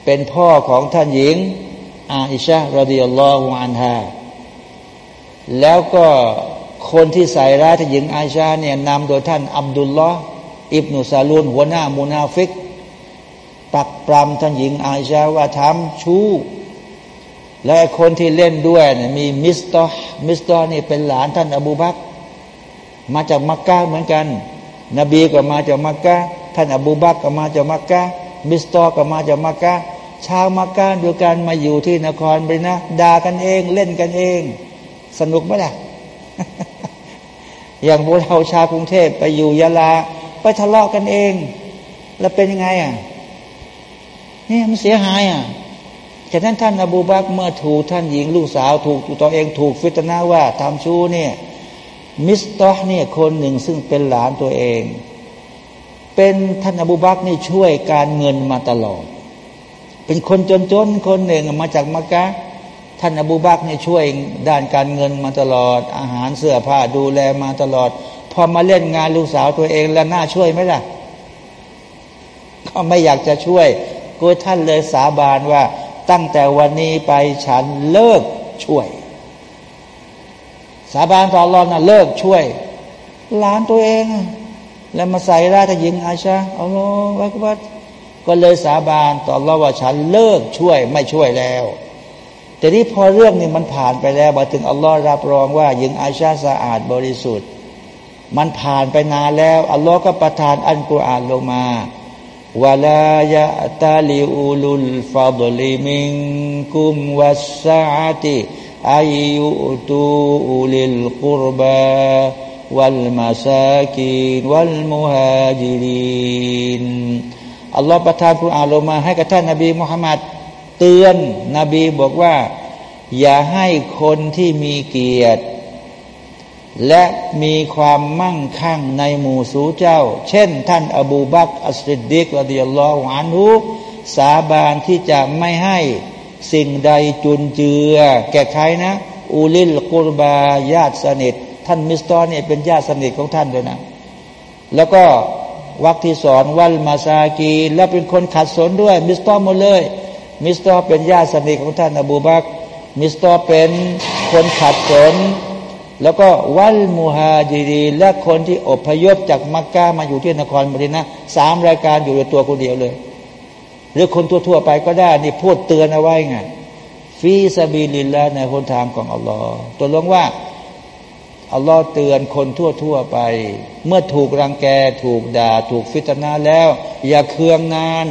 เป็นพ่อของท่านหญิง อาอิชะ رضي الله عنها แล้วก็คนที่ใส่ร้ายท่านหญิงอาอิชะเนี่ยนำโดยท่านอับดุลลอฮ์ อิบนุซาลูนหัวหน้ามูนาฟิก ปรักปรำท่านหญิงอาอิชะว่าทำชู้ และคนที่เล่นด้วยเนี่ยมีมิสตอมิสตอนี่เป็นหลานท่านอบูบักมาจากมักกะเหมือนกัน นบีก็มาจากมักกะท่านอบูบักก็มาจากมักกะมิสตอก็มาจากมักกะชาวมักกะดูกันมาอยู่ที่นครไปนะด่ากันเองเล่นกันเอง สนุกไหมล่ะอย่างพวกเราชาวกรุงเทพไปอยู่ยะลา ไปทะเลาะกันเอง แล้วเป็นยังไงอะนี่มันเสียหายอะฉะนั้นท่านอบูบักเมื่อถูกท่านหญิงลูกสาวถูกตัวเองถูกฟิตนาว่าทำชู้เนี่ยมิสตอเนี่ยคนหนึ่งซึ่งเป็นหลานตัวเอง เป็นท่านอบูบักนี่ช่วยการเงินมาตลอด เป็นคนจนๆคนหนึ่งมาจากมักกะท่านอบูบักนี่ช่วยด้านการเงินมาตลอด อาหารเสื้อผ้าดูแลมาตลอด พอมาเล่นงานลูกสาวตัวเองแล้วน่าช่วยไหมล่ะก็ไม่อยากจะช่วยกูท่านเลยสาบานว่า ตั้งแต่วันนี้ไปฉันเลิกช่วย สาบานต่อรอนนะเลิกช่วย หลานตัวเอง แล้วมาใส่ร้ายท่าหญิงอาชาอัลลอฮฺวักบัดก็เลยสาบานต่อรอว่าฉันเลิกช่วยไม่ช่วยแล้วแต่นี้พอเรื่องนี้มันผ่านไปแล้วมาถึงอัลลอฮ์รับรองว่าหญิงอาชาสะอาดบริสุทธิ์ มันผ่านไปนานแล้ว อัลลอฮ์ก็ประทานอันกุรอานลงมาวลายะตาลิอูลุลฟาดลิมิงกุมวัสซาติอายุตูอุลิลกุรบาวัลมาซากีนวัลมุฮาจิรินอัลลอฮฺประทานคุรอานลงมาให้กับท่านนบีมุฮัมมัดเตือนนบีบอกว่า อย่าให้คนที่มีเกียรติ และมีความมั่งคั่งในหมู่สูเจ้า เช่น ท่านอบูบักอัสริดดิกรดิยัลลอฮุอันฮุสาบานที่จะไม่ให้สิ่งใดจุนเจือ แก่ใครนะ أولي القربى ญาติสนิท ท่านมิสตอเนี่ยเป็นญาติสนิทของท่านด้วยนะ แล้วก็วรรคที่สอง والمساكين แล้วเป็นคนขัดสนด้วย มิสตอหมดเลย มิสตอเป็นญาติสนิทของท่านอบูบักมิสตอเป็นคนขัดสน แล้วก็ والمهاجرين และคนที่อพยพจากมักกะมาอยู่ที่นครมดีนะสามรายการอยู่ในตัวคนเดียวเลย หรือคนทั่วๆไปก็ได้นี่พูดเตือนเอาไว้ไงฟีซาบีลินละในหนทางของอัลลอฮ์ตัวลงว่าอัลลอฮ์เตือนคนทั่วๆไป เมื่อถูกรังแกถูกด่า ถูกฟิตนาแล้ว อย่าเคืองนาน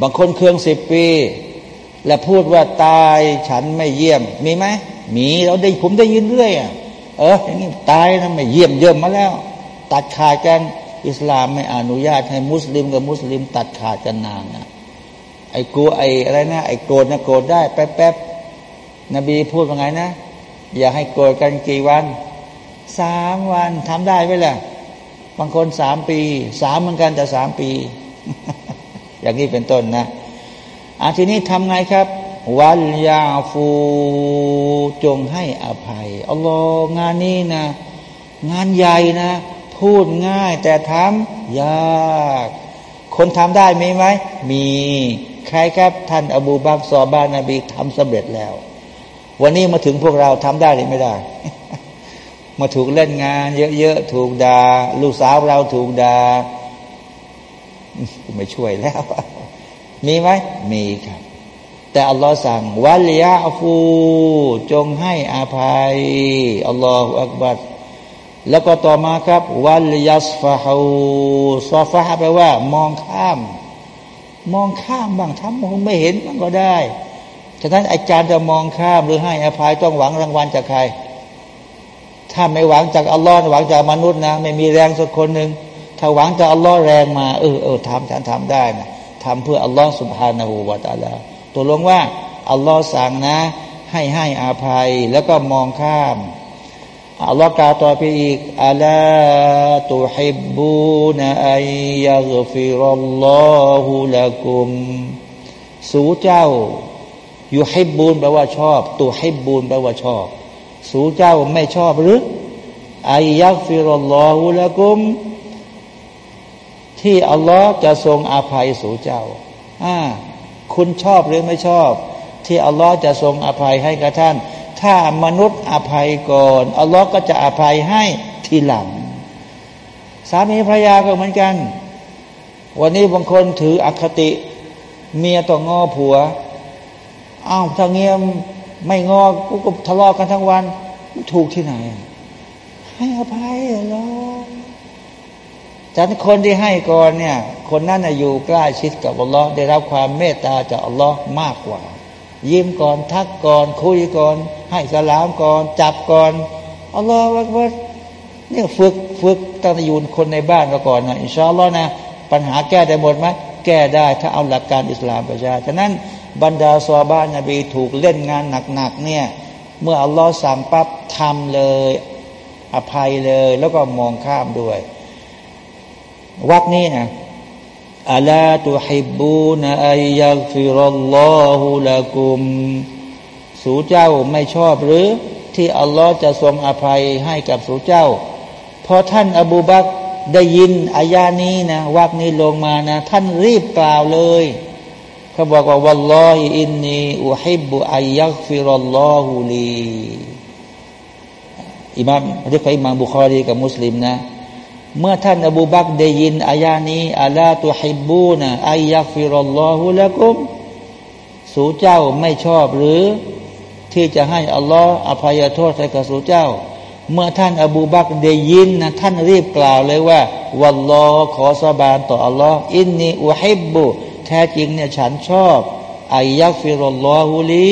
บางคนเคืองสิบปี และพูดว่าตายฉันไม่เยี่ยมมีไหม มีเราได้ผมได้ยินเรื่อยอะเอออย่างนี้ตายนะไม่เยี่ยมเยี่ยมมาแล้ว ตัดขาดกันอิสลามไม่อนุญาตให้มุสลิมกับมุสลิม ตัดขาดกันนานนะไอ้กูไอ้อะไรนะไอ้โกรธนะโกรธได้แป๊บแป๊บนบีพูดว่าไงนะ อย่าให้โกรธกันกี่วันสามวันทำได้ไหมล่ะบางคนสามปีสามเหมือนกันแต่สามปี อย่างนี้เป็นต้นนะอาทีนี้ทำไงครับ วันยาฟูจงให้อภัยอัลลอฮ์งานนี้นะ งานใหญ่นะ พูดง่ายแต่ทำยาก คนทำได้มีไหม มีใครครับท่านอบูบักซอบานาบีทำสำเร็จแล้ว วันนี้มาถึงพวกเราทำได้หรือไม่ได้ มาถูกเล่นงาน เยอะๆ ถูกดา่าลูกสาวเราถูกดา่าไม่ช่วยแล้ว มีไหมมีครับ แต่อัลลอฮ์สั่งวัลยาฟูจงให้อาภัยอัลลอฮฺอักบัดแล้วก็ต่อมาครับวัลยัสฟาฮูซอฟาแปลว่า มองข้าม มองข้ามบ้างทำมองไม่เห็นมันก็ได้ ฉะนั้นอาจารย์จะมองข้ามหรือให้อภัยต้องหวังรางวัลจากใคร ถ้าไม่หวังจากอัลลอฮ์หวังจากมนุษย์นะ ไม่มีแรงสักคนหนึ่งถ้าหวังจากอัลลอฮ์แรงมา เออเออทำฉันทำได้นะทำเพื่ออัลลอฮ์สุบฮานาหูวาตาลา ตัวลงว่าอัลลอฮ์สั่งนะ ให้ให้อาภัยแล้วก็มองข้ามอัลลอฮ์กล่าวต่อไปอีกอัลาตุฮิบบูนอัยยักฟิรัลลอฮุละกุม สูเจ้าอยู่ฮิบบูนแปลว่าชอบตัวฮิบบูนแปลว่าชอบ สูเจ้าไม่ชอบหรืออายักฟิรัลลอฮุละกุม ที่อัลลอฮ์จะทรงอาภัยสู่เจ้า อ่า คุณชอบหรือไม่ชอบ ที่อัลลอฮ์จะทรงอภัยให้กับท่าน ถ้ามนุษย์อภัยก่อนอัลลอฮ์ก็จะอภัยให้ทีหลัง สามีภรรยาก็เหมือนกัน วันนี้บางคนถืออคติ เมียต้องงอผัวอ้าวถ้าเงียมไม่งอกูก็ทะเลาะกันทั้งวัน ถูกที่ไหน ให้อภัยอัลลอฮ์ ฉันคนที่ให้ก่อนเนี่ย คนนั้นอยู่ใกล้ชิดกับอัลลอฮ์ได้รับความเมตตาจากอัลลอฮ์มากกว่า ยิ้มก่อนทักก่อนคุยก่อน ให้สลามก่อน จับก่อนอัลลอฮ์ว่าว่านี่ฝึกฝึกตั้งแต่อยู่คนในบ้านเราก่อนนะอินชาอัลลอฮ์นะปัญหาแก้ได้หมดไหมแก้ได้ถ้าเอาหลักการอิสลามประชาฉะนั้นบรรดาซอบ้านนบีถูกเล่นงานหนักๆเนี่ยเมื่ออัลลอฮ์สั่งปั๊บทำเลย อภัยเลย แล้วก็มองข้ามด้วย วักนี้นะอัลาตุฮิบูนอัยยักฟิรัลลอฮุละกุม สูเจ้าไม่ชอบหรือ ที่อัลลอฮ์จะทรงอภัยให้กับสูเจ้า พอท่านอบูบักได้ยินอายานี้นะวักนี้ลงมานะ ท่านรีบกล่าวเลยเขาบอกว่า والله إني أحب أن يغفر الله لي อิมามเรียกไปอิมามบุคอรีกับมุสลิมนะ เมื่อท่านอบูบักได้ยินอายานี้ ألا تحبون أن يغفر الله لكم สูเจ้าไม่ชอบหรือ ที่จะให้อัลลอฮ์อภัยโทษให้กับสูเจ้า เมื่อท่านอบูบักได้ยินนะท่านรีบกล่าวเลยว่า والله ขอสาบานต่ออัลลอฮ์ إني أحب แท้จริงเนี่ยฉันชอบ أن يغفر الله لي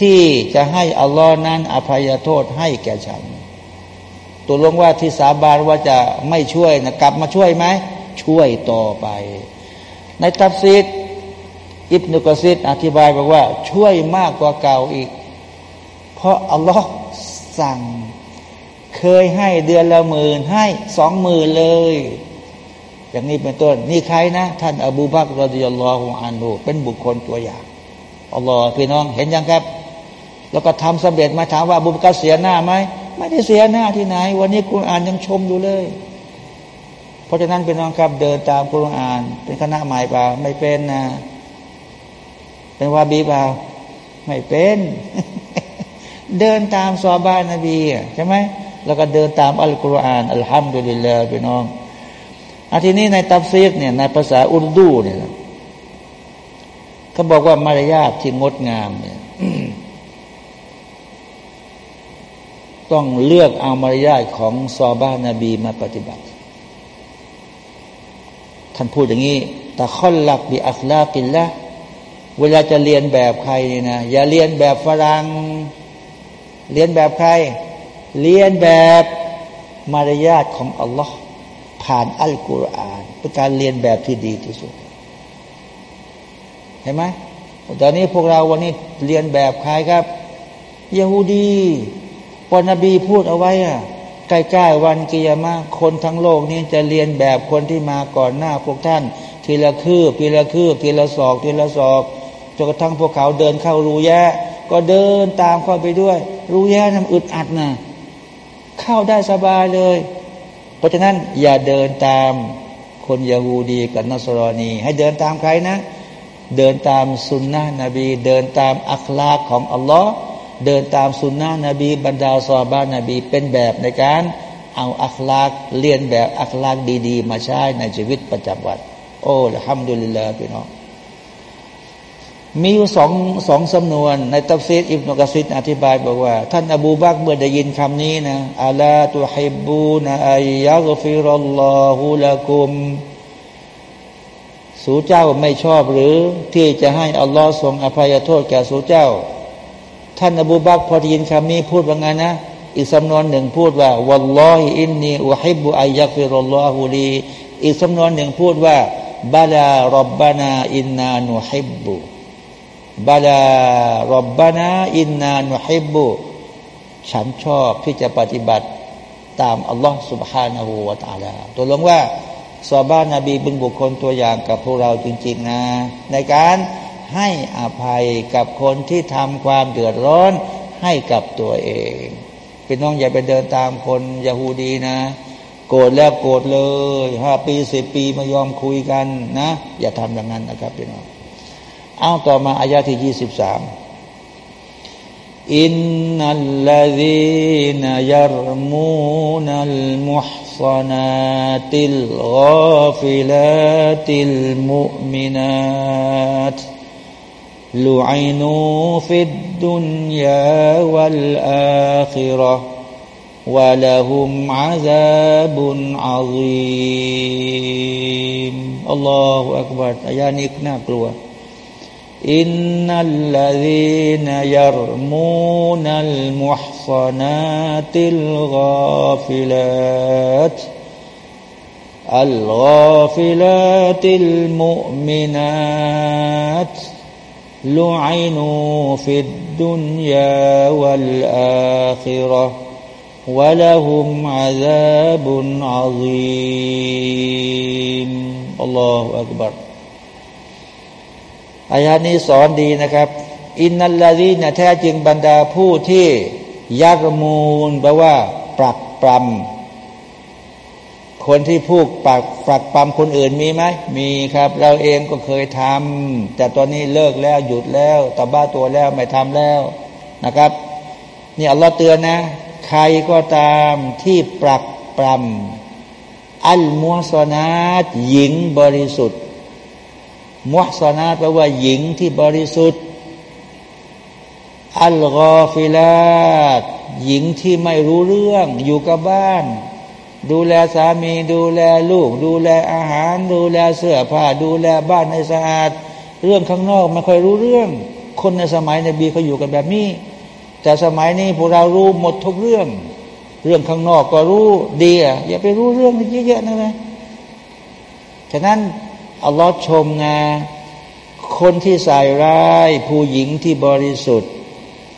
ที่จะให้อัลลอฮ์นั้นอภัยโทษให้แก่ฉัน ตกลงว่าที่สาบานว่าจะไม่ช่วยนะกลับมาช่วยไหม ช่วยต่อไป ในตัฟซีรอิบนุกะษีรอธิบายบอกว่า ช่วยมากกว่าเก่าอีก เพราะอัลลอฮ์สั่ง เคยให้เดือนละหมื่นให้สองหมื่นเลย อย่างนี้เป็นต้น นี่ใครนะ ท่านอบูบักรดิยัลลอฮุอานูเป็นบุคคลตัวอย่างอัลลอฮ์พี่น้องเห็นยังครับ แล้วก็ทำสำเร็จมาถามว่าบุบักเสียหน้าไหม ไม่ได้เสียหน้าที่ไหน วันนี้คุณอ่านยังชมอยู่เลย เพราะฉะนั้นเป็นน้องครับเดินตามคุณอ่าน เป็นคณะใหม่เปล่า ไม่เป็นนะ เป็นวาบีเปล่า ไม่เป็น เดินตามซอฮาบะนบีใช่ไหมแล้วก็เดินตามอัลกุรอาน الحمد لله พี่น้องอาทีนี้ในตัฟซีรเนี่ยในภาษาอุรดูเนี่ยเขาบอกว่ามารยาทที่งดงามเนี่ย ต้องเลือกเอามารยาทของซอฮาบะนบีมาปฏิบัติ ท่านพูดอย่างนี้แต่ข้อหลักบิอัคลากินละเวลาจะเรียนแบบใครนี่นะอย่าเรียนแบบฝรั่งเรียนแบบใคร เรียนแบบมารยาทของอัลลอฮ์ผ่านอัลกุรอานเป็นการเรียนแบบที่ดีที่สุดเห็นไหมตอนนี้พวกเราวันนี้เรียนแบบใครครับยาฮูดี พอนบีพูดเอาไว้อะใกล้ๆวันกิยามะคนทั้งโลกนี้จะเรียนแบบคนที่มาก่อนหน้าพวกท่าน ทีละคืบทีละคืบทีละศอกทีละศอกจนกระทั่งพวกเขาเดินเข้ารูแย่ก็เดินตามเข้าไปด้วย รูแย่นั้นอึดอัดนะเข้าได้สบายเลย เพราะฉะนั้นอย่าเดินตามคนยาฮูดีกับนัสรอนี ให้เดินตามใครนะ เดินตามสุนนะนบี เดินตามอัคลาของอัลลอฮ์ เดินตามสุนนะนบีบรรดาซอฮาบะนบีเป็นแบบในการเอาอัคลากเลียนแบบอัคลากดีๆ มาใช้ในชีวิตประจำวัน โอ้ الحمد لله พี่น้องมีอยู่สองสองสำนวน ในตัฟซีรอิบนุกะษีรอธิบายบอกว่า ท่านอบูบักเมื่อได้ยินคำนี้นะ ألا تحبون أن يغفر الله لكم สูเจ้าไม่ชอบหรือที่จะให้อัลลอฮ์ทรงอภัยโทษแก่สูเจ้า ท่านอบูบักพอได้ยินคำนี้พูดว่าไงนะ อีกสำนวนหนึ่งพูดว่าวัลลอฮิอินนีอุฮิบุอัยยักฟิรัลลอฮุลีอีกสำนวนหนึ่งพูดว่าบาลารับบานาอินนานุฮิบุบาลารบบานาอินนานุฮิบุฉันชอบที่จะปฏิบัติตามอัลลอฮ์ سبحانه และ تعالى ตัวลงว่าซอบ้านนบีบึงบุคคลตัวอย่างกับพวกเราจริงๆนะ ในการ ให้อภัยกับคนที่ทำความเดือดร้อนให้กับตัวเองพี่น้องอย่าไปเดินตามคนยาฮูดีนะ โกรธแล้วโกรธเลยห้าปีสิบปีไม่ยอมคุยกันนะ อย่าทำอย่างนั้นนะครับพี่น้องเอาต่อมาอายาที่ยี่สิบสามอินนัลลดีนيرمون المحصنات الغافلات المؤمنات لعنوا في الدنيا والآخرة ولهم عذاب عظيم الله أكبر อายานี้น่ากลัว إن الذين يرمون المحصنات الغافلات الغافلات المؤمنات لعنوا في الدنيا والآخرة ولهم عذاب عظيم الله أكبر อายานี้สอนดีนะครับ อินนัลลาดีนะแท้จริงบรรดาผู้ที่ยักมูลแปลว่าปรักปรำ คนที่พูดปรักปรักปรำคนอื่นมีไหม มีครับ เราเองก็เคยทำแต่ตอนนี้เลิกแล้วหยุดแล้วตบ้าตัวแล้วไม่ทำแล้วนะครับ นี่อัลลอฮ์เตือนนะ ใครก็ตามที่ปรักปรำอัลมัวสนาตหญิงบริสุทธิ์มุฮซนาแปลว่าหญิงที่บริสุทธิ์ อัลกอฟิลาตหญิงที่ไม่รู้เรื่องอยู่กับบ้าน ดูแลสามี ดูแลลูก ดูแลอาหาร ดูแลเสื้อผ้า ดูแลบ้านให้สะอาด เรื่องข้างนอกไม่ค่อยรู้เรื่อง คนในสมัยนบีเขาอยู่กันแบบนี้ แต่สมัยนี้พวกเรารู้หมดทุกเรื่อง เรื่องข้างนอกก็รู้ดีอะอย่าไปรู้เรื่องเยอะๆนะเลยฉะนั้นอัลลอฮ์ชมงคนที่ใส่ร้าย ผู้หญิงที่บริสุทธิ์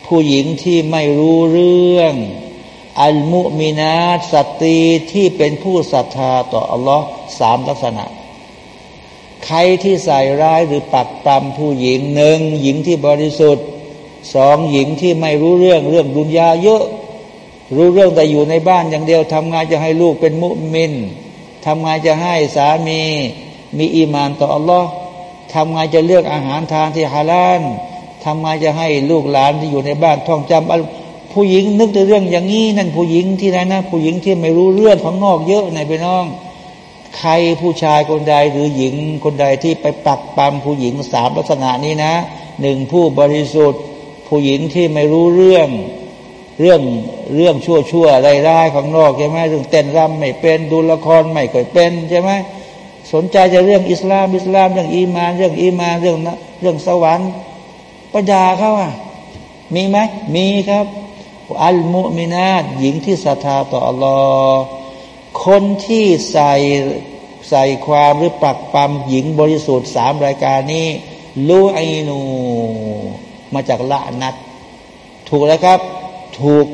ผู้หญิงที่ไม่รู้เรื่อง อัลมุมินาสตรีที่เป็นผู้ศรัทธาต่ออัลลอฮ์สามลักษณะ ใครที่ใส่ร้ายหรือปักปำผู้หญิงหนึ่งหญิงที่บริสุทธิ์สองหญิงที่ไม่รู้เรื่องเรื่องดุนยาเยอะ รู้เรื่องแต่อยู่ในบ้านอย่างเดียวทำงานจะให้ลูกเป็นมุมินทำงานจะให้สามีมีอีมานต่ออัลลอฮ์ทำไงจะเลือกอาหารทานที่ฮาลาลทำไงจะให้ลูกหลานที่อยู่ในบ้านท่องจำ ผู้หญิงนึกแต่เรื่องอย่างนี้นั่นผู้หญิงที่ไหนนะผู้หญิงที่ไม่รู้เรื่องของนอกเยอะในพี่น้อง ใครผู้ชายคนใดหรือหญิงคนใดที่ไปปักปั๊มผู้หญิงสามลักษณะนี้นะหนึ่งผู้บริสุทธิ์ ผู้หญิงที่ไม่รู้เรื่องเรื่องเรื่องชั่วชั่วไรร้ของนอกใช่ไหมเรื่องเต้นรำไม่เป็นดูละครไม่เคยเป็นใช่ไหมสนใจจะเรื่องอิสลามอิสลาม เรื่องอีมาน เรื่องอีมานเรื่องนะเรื่องสวรรค์ปัญญาเขาอะมีไหมมีครับ อัลมุมินาตหญิงที่ศรัทธาต่ออัลลอฮ์คนที่ใส่ใส่ความหรือปักปั๊มหญิงบริสุทธิ์สามรายการนี้ลูไอนู มาจากละนัด ถูกแล้วครับ ถูก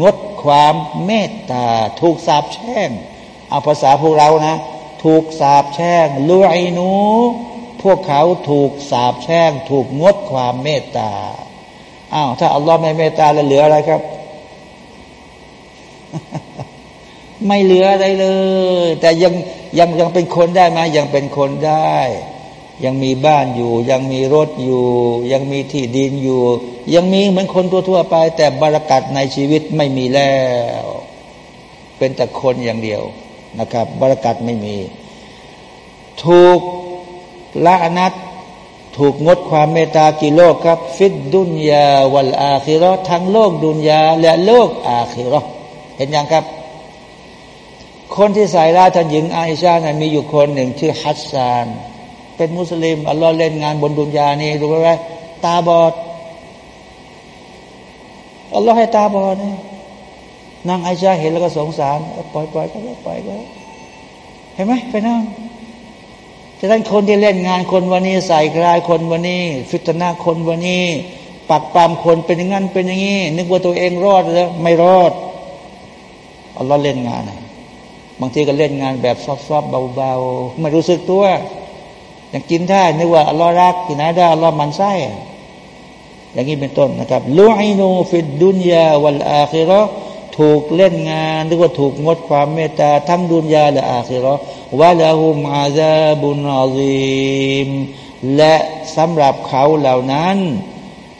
งดความเมตตา ถูกสาบแช่งเอาภาษาพวกเรานะ ถูกสาบแช่งลุยนู พวกเขาถูกสาปแช่ง ถูกงดความเมตตา อ้าวถ้าอัลลอฮ์ไม่เมตตาแล้วเหลืออะไรครับ ไม่เหลืออะไรเลย แต่ยังยังยังเป็นคนได้ไหมยังเป็นคนได้ ยังมีบ้านอยู่ ยังมีรถอยู่ ยังมีที่ดินอยู่ ยังมีเหมือนคนทั่วๆไป แต่บารักัดในชีวิตไม่มีแล้ว เป็นแต่คนอย่างเดียวนะครับบารักัดไม่มี ถูกละนัด ถูกงดความเมตตากี่โลกครับ ฟิดดุนยาวัลอาคิรอทั้งโลกดุนยาและโลกอาคิรอเห็นยังครับ คนที่ใส่ร้ายท่านหญิงอาอิชานะมีอยู่คนหนึ่งชื่อฮัสซาน เป็นมุสลิมอัลลอฮ์เล่นงานบนดุนยานี่รู้ไหมตาบอดอัลลอฮ์ให้ตาบอดนะนางอาอิชาเห็นแล้วก็สงสารปล่อยปล่อยก็ปล่อยก็เห็นไหมไปนั่ง ฉะนั้นคนที่เล่นงานคนวันนี้ใส่กลายคนวันนี้ ฟิตนาคนวันนี้ ปักปามคนเป็นอย่างนั้นเป็นอย่างนี้ นึกว่าตัวเองรอดแล้วไม่รอดอัลลอฮ์เล่นงานบางทีก็เล่นงานแบบซอฟๆเบาๆไม่รู้สึกตัวอย่างกินได้นึกว่าอัลลอฮ์รักกินได้อัลลอฮ์มันไส้อย่างนี้เป็นต้นนะครับลูอินูฟิดดุนยาวัลอาคิรอถูกเล่นงานหรือว่าถูกงดความเมตตาทั้งดุนยาและอาคิรอ วะละหุมอาซาบุนอซีมและสำหรับเขาเหล่านั้น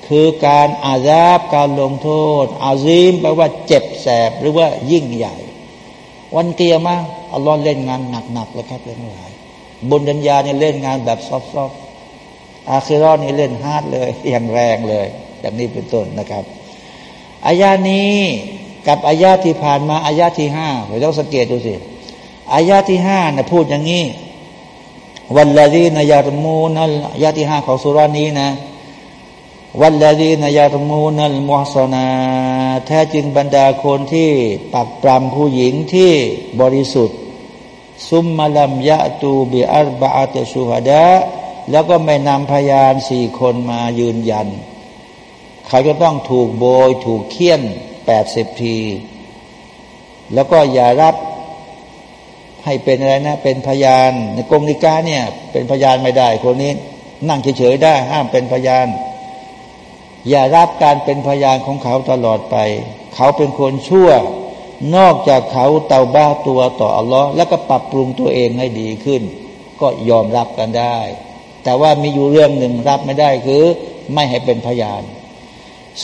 คือการอาซาบการลงโทษ عظيم แปลว่าเจ็บแสบหรือว่ายิ่งใหญ่ วันเกียร์มาอัลลอฮ์เล่นงานหนักๆเลยครับเล่นหลายบนดุนยาเนี่ยเล่นงานแบบ soft ๆอาคิรอนี่เล่น hard เลยอย่างแรงเลยอย่างนี้เป็นต้นนะครับอายานี้กับอายาที่ผ่านมาอายาที่ห้าเราต้องสังเกตดูสิ อายาที่ห้านะพูดอย่างนี้วันละดีนายารมูนัลอายาที่ห้าของสุรานี้นะวันละดีนายารมูนัลมุฮสนาแท้จริงบรรดาคนที่ปักปรำผู้หญิงที่บริสุทธิ์ ซุมมาลัมยะตูบิอัลบาอัตชูฮดะแล้วก็ไม่นำพยานสี่คนมายืนยัน เขาจะต้องถูกโบยถูกเคี่ยนแปดสิบที แล้วก็อย่ารับ ให้เป็นอะไรนะ เป็นพยาน ในกรมนิกาเนี่ย เป็นพยานไม่ได้ คนนี้ นั่งเฉยๆได้ ห้ามเป็นพยาน อย่ารับการเป็นพยานของเขาตลอดไป เขาเป็นคนชั่ว นอกจากเขาเตาบ้าตัวต่ออัลลอฮ์แล้วก็ปรับปรุงตัวเองให้ดีขึ้น ก็ยอมรับกันได้ แต่ว่ามีอยู่เรื่องหนึ่งรับไม่ได้คือ ไม่ให้เป็นพยาน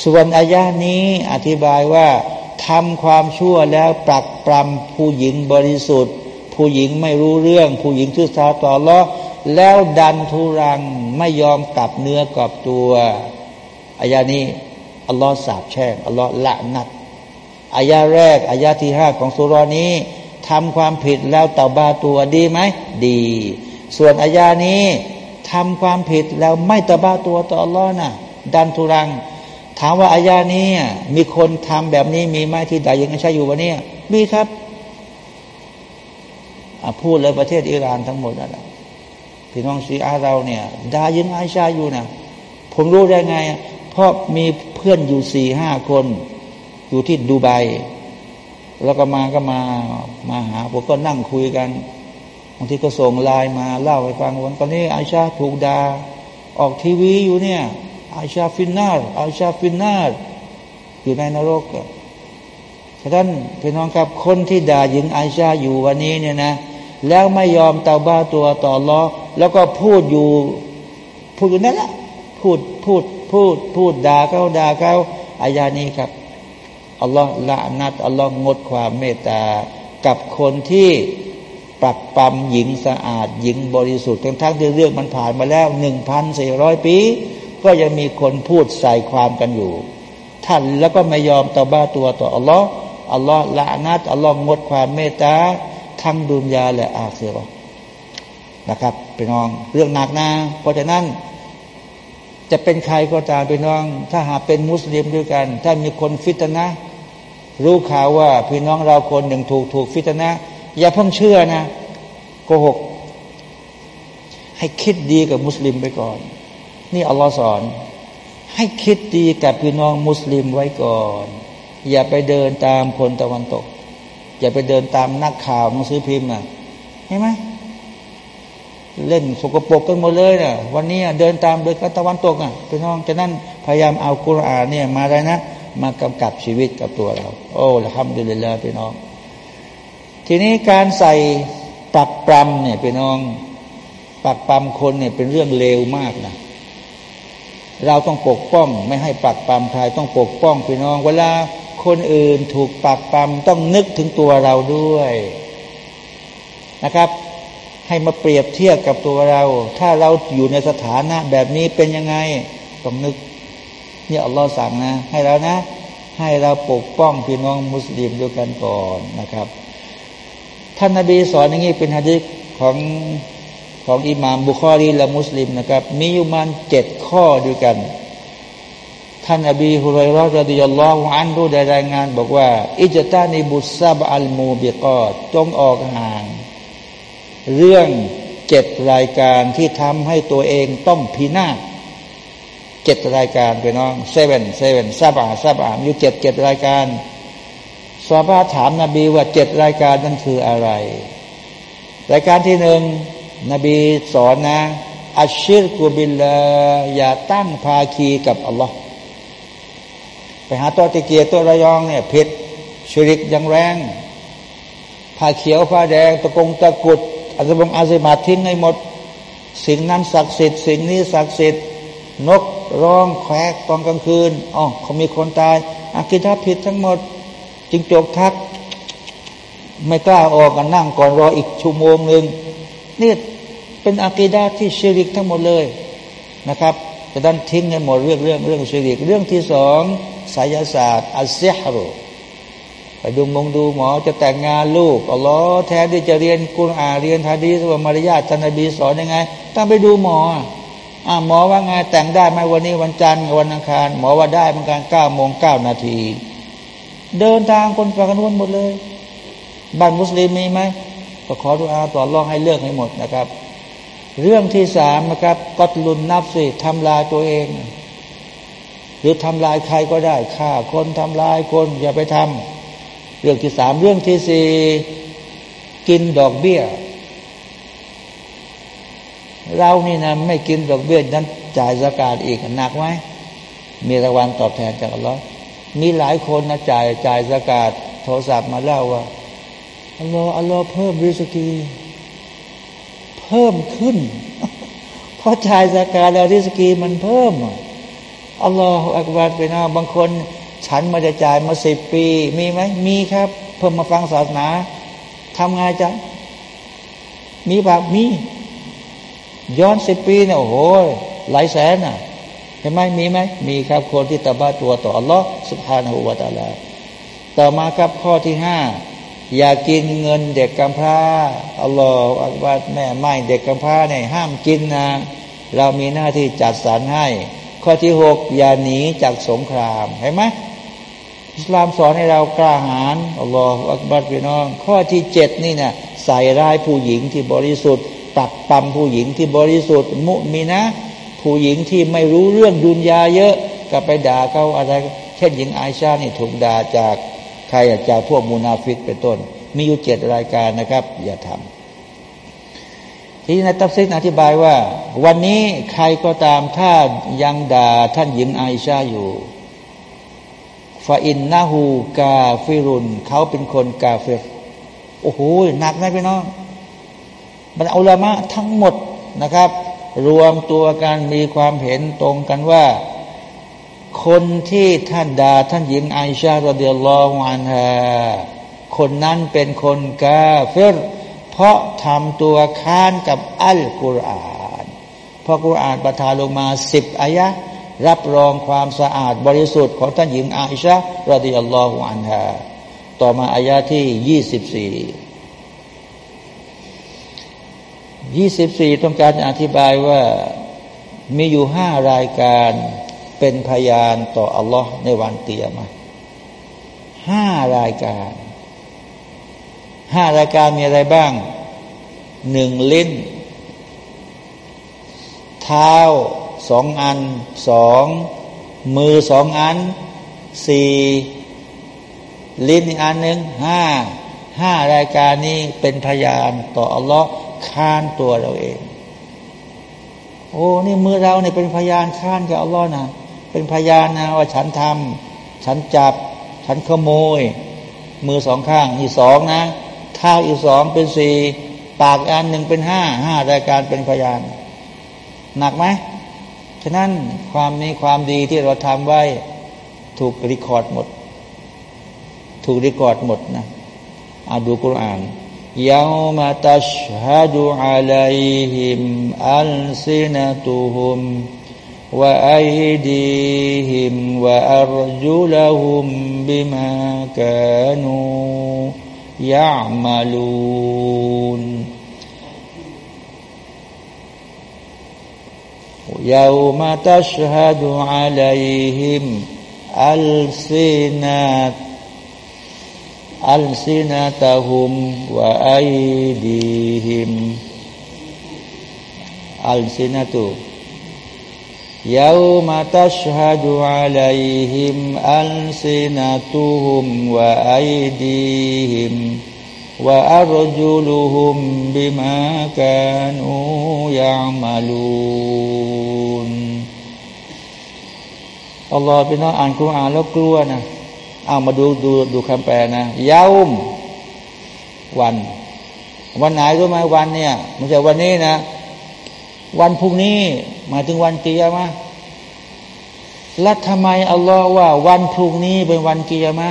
ส่วนอายานี้อธิบายว่าทำความชั่วแล้วปรักปรำผู้หญิงบริสุทธิ์ ผู้หญิงไม่รู้เรื่อง ผู้หญิงชื่อสาต่อล้อแล้วดันทุรังไม่ยอมกลับเนื้อกลับตัวอายานี้อัลลอฮ์สาบแช่งอัลลอฮ์ละนัดอายาแรกอายาที่ห้าของสุรานี้ทำความผิดแล้วเต่าบาตัวดีไหมดี ส่วนอายานี้ทำความผิดแล้วไม่ตบาตัวต่ออัลลอฮ์นะดันทุรัง ถามว่าอายานี้มีคนทำแบบนี้มีไหมที่ใดยังใช้อยู่วันนี้มีครับ พูดเลยประเทศอิหร่านทั้งหมดนั่นแหละพี่น้องชีอาเราเนี่ยดายิงอาชาอยู่นะผมรู้ได้ไง เพราะมีเพื่อนอยู่สี่ห้าคน อยู่ที่ดูไบแล้วก็มาก็มามาหาผมก็นั่งคุยกันบางทีก็ส่งไลน์มาเล่าให้ฟังวันตอนนี้อาชาถูกด่าออกทีวีอยู่เนี่ยعائشة في النار عائشة في النار อยู่ในนรกฉะนั้นพี่น้องครับคนที่ด่าหญิงอาชาอยู่วันนี้เนี่ยนะ แล้วไม่ยอมเตาบะตัวต่ออัลลอฮ์แล้วก็พูดอยู่ พูดอยู่นั่นแหละพูดพูดพูดพูดด่าเขาด่าเขาอายานี้ครับอัลลอฮ์ละนัดอัลลอฮ์งดความเมตตา กับคนที่ปรับปรำหญิงสะอาด หญิงบริสุทธิ์ทั้งทั้งที่เรื่องมันผ่านมาแล้วหนึ่งพันสี่ร้อยปี ก็ยังมีคนพูดใส่ความกันอยู่ ท่านแล้วก็ไม่ยอมต่อบ้าตัวต่ออัลลอฮ์อัลลอฮ์ละนัดอัลลอฮ์งดความเมตตา ทั้งดุนยาและอาคีรอนะครับพี่น้องเรื่องหนักนะเพราะฉะนั้น จะเป็นใครก็ตามพี่น้อง ถ้าหากเป็นมุสลิมด้วยกัน ถ้ามีคนฟิตนะ รู้ข่าวว่าพี่น้องเราคนหนึ่งถูกถูกฟิตนะ อย่าเพิ่งเชื่อนะโกหก ให้คิดดีกับมุสลิมไปก่อน นี่อัลลอฮ์สอน ให้คิดดีกับพี่น้องมุสลิมไว้ก่อน อย่าไปเดินตามคนตะวันตก อย่าไปเดินตามนักข่าวหนังสือพิมพ์นะเห็นไหมเล่นสกปรกกันหมดเลยนะ่ะวันนี้เดินตามโดยตะวันตกอะพี่น้องจะนั่นพยายามเอากุรอานเนี่ยมาอะไรนะ มากำกับชีวิตกับตัวเรา โอ้ละฮัมดุลิลลาพี่น้อง ทีนี้การใส่ปักปรำเนี่ยพี่น้อง ปักปรำคนเนี่ยเป็นเรื่องเลวมากนะเราต้องปกป้อง ไม่ให้ปักปรำใครต้องปกป้องพี่น้อง เวลา คนอื่นถูกปักปรำต้องนึกถึงตัวเราด้วยนะครับ ให้มาเปรียบเทียบกับตัวเรา ถ้าเราอยู่ในสถานะแบบนี้เป็นยังไงต้องนึกนี่อัลลอฮ์สั่งนะ ให้เรานะ ให้เราปกป้องพี่น้องมุสลิมด้วยกันก่อนนะครับ ท่านนาบีสอนอย่างนี้เป็นฮะดิษของของอิหม่ามบุคอรีและมุสลิมนะครับ มีอยู่มันเจ็ดข้อด้วยกัน ท่านอบีฮุไรรอรดิยัลลอฮุอันรู้ได้รายงาน บอกว่า อิจตานิบุษาบอัลมูบิกอดจงออกห่าง เรื่องเจ็ดรายการที่ทำให้ตัวเองต้องพินาศเจ็ดรายการไปน้องเซเว่นเซเว่นซาบาซาบาอยู่เจ็ดเจ็ดรายการสาบาถามนบีว่าเจ็ดรายการนั้นคืออะไร รายการที่หนึ่งนบีสอนนะอัชชิรกุบิลลาอย่าตั้งภาคีกับอัลลอฮ์ หาตัวตะเกียตัวระยองเนี่ยผิดชริกยังแรงผ้าเขียวผ้าแดงตะกงตะกุดอาจจะบงอาซิมาทิ้งให้หมด สิ่งนั้นศักดิ์สิทธิ์สิ่งนี้ศักดิ์สิทธิ์นกร้องแควกตอนกลางคืนอ๋อเขามีคนตายอากิดาผิดทั้งหมดจึงจบทัก ไม่กล้าออกกันนั่งก่อนรออีกชั่วโมงหนึ่งนี่เป็นอากีดาที่ชิริกทั้งหมดเลยนะครับจะดันทิ้งให้หมดเรื่องเรื่องเรื่องชิริกเรื่องที่สอง สายศาสตร์อัลเซฮรุไปดูมงดูหมอจะแต่งงานลูกอัลลอฮ์แทนที่จะเรียนกุรอานเรียนฮะดีสว่ามารยาทท่านนบีสอนยังไงต้องไปดูหมออ่าหมอว่าไงแต่งได้ไหมวันนี้วันจันทร์วันอังคาร หมอว่าได้เหมือนกันเก้าโมงเก้านาที เดินทางคนฝากกันวนหมดเลยบ้านมุสลิมมีไหมก็ขอดูอาต่อรองให้เลือกให้หมดนะครับ เรื่องที่สามนะครับกตลุนนับสิทำลายตัวเอง หรือทำลายใครก็ได้ฆ่าคนทำลายคน อย่าไปทำเรื่องที่สามเรื่องที่สี่กินดอกเบี้ย เรานี่นะไม่กินดอกเบี้ยนั้นจ่ายสกาดอีกหนักไหมมีรางวัลตอบแทนจากอัลลอฮ์มีหลายคนนะจ่ายจ่ายสกาดโทรศัพท์มาเล่าว่าอัลลอฮ์อัลลอฮ์เพิ่มริสกี เพิ่มขึ้น เพราะจ่ายสกาดแล้วริสกีมันเพิ่มอั อัลลอฮฺอักบารไปนะบางคน ฉันมาจะจ่ายมาสิบปี มีไหมมีครับ เพิ่มมาฟังศาสนาทำไงจ๊ะมีแบบมี ย้อนสิบปีเนี่ยโอ้โหหลายแสนอะเห็นไหมมีไหมมีครับคนที่ตบาตัวต่ออัลลอฮ์สุบฮานาหูวาตาลาต่อมาครับข้อที่ห้าอย่ากินเงินเด็กกำพร้าอัลลอฮ์อักบารแม่ไม่เด็กกำพร้าเนี่ยห้ามกินนะ เรามีหน้าที่จัดสรรให้ ข้อที่หกอย่าหนีจากสงครามเห็นไหมอิสลามสอนให้เรากล้าหาญอัลลอฮฺอักบัรพี่น้อง ข้อที่เจ็ดนี่นะใส่ร้ายผู้หญิงที่บริสุทธิ์ปักปั๊มผู้หญิงที่บริสุทธิ์ มุมีนะ ผู้หญิงที่ไม่รู้เรื่องดุนยาเยอะก็ไปด่าเขาอะไรเช่นหญิงไอชานี่ถูกด่าจากใครจากพวกมูนาฟิกเป็นต้น มีอยู่เจ็ดรายการนะครับ อย่าทำ ที่ในตัฟซีรอธิบายว่า วันนี้ใครก็ตามถ้ายังด่าท่านหญิงไอชาอยู่فإنه كافرเขาเป็นคนกาเฟรโอ้โหหนักไหมพี่น้องบรรดาอุลามะทั้งหมดนะครับ รวมตัวกันมีความเห็นตรงกันว่า คนที่ท่านดาท่านหญิงไอชาระเดียลลอฮานฮาคนนั้นเป็นคนกาเฟร เพราะทำตัวค้านกับอัลกุรอานเพราะกุรอานประทานลงมาสิบอายะรับรองความสะอาดบริสุทธิ์ของท่านหญิงอาอิชะรดิยัลลอฮุอันฮาต่อมาอายาที่ยี่สิบสี่ยี่สิบสี่ต้องการอธิบายว่ามีอยู่ห้ารายการเป็นพยานต่ออัลลอฮ์ในวันเตียมาห้ารายการ ห้ารายการมีอะไรบ้างหนึ่งลิ้น เท้าสองอันสองมือสองอันสี่ลิ้นอีกอันหนึ่งห้าห้ารายการนี้เป็นพยานต่ออัลลอฮ์ค้านตัวเราเอง โอ้นี่มือเราเนี่ยเป็นพยานข้านกับอัลลอฮ์นะเป็นพยานนะว่าฉันทำฉันจับ ฉันขโมย มือสองข้างนี่สองนะ ข้าอีกสองเป็นสี่ปากอันหนึ่งเป็นห้าห้ารายการเป็นพยาน หนักไหมฉะนั้นความนี้ความดีที่เราทำไว้ถูก record หมด ถูก record หมดนะอ่ะดูกุรอาน يوم تشهد عليهم ألسنتهم وأيديهم وأرجلهم بما كانوا يعملون. يوم تشهد عليهم ألسنة ألسنتهم وأيديهم. ألسنة يوم تشهد عليهم ألسنتهم وأيديهم وأرجلهم بما كانوا يعملون الله พี่น้องอ่านคุรานแล้วกลัวนะเอามาดูดูดูคำแปลนะยาวมวัน วันไหนรู้ไหมวันเนี่ยไม่ใช่วันนี้นะ วันพรุ่งนี้หมายถึงวันเกียร์มาแล้วทำไมอัลลอฮ์ว่า วันพรุ่งนี้เป็นวันเกียร์มา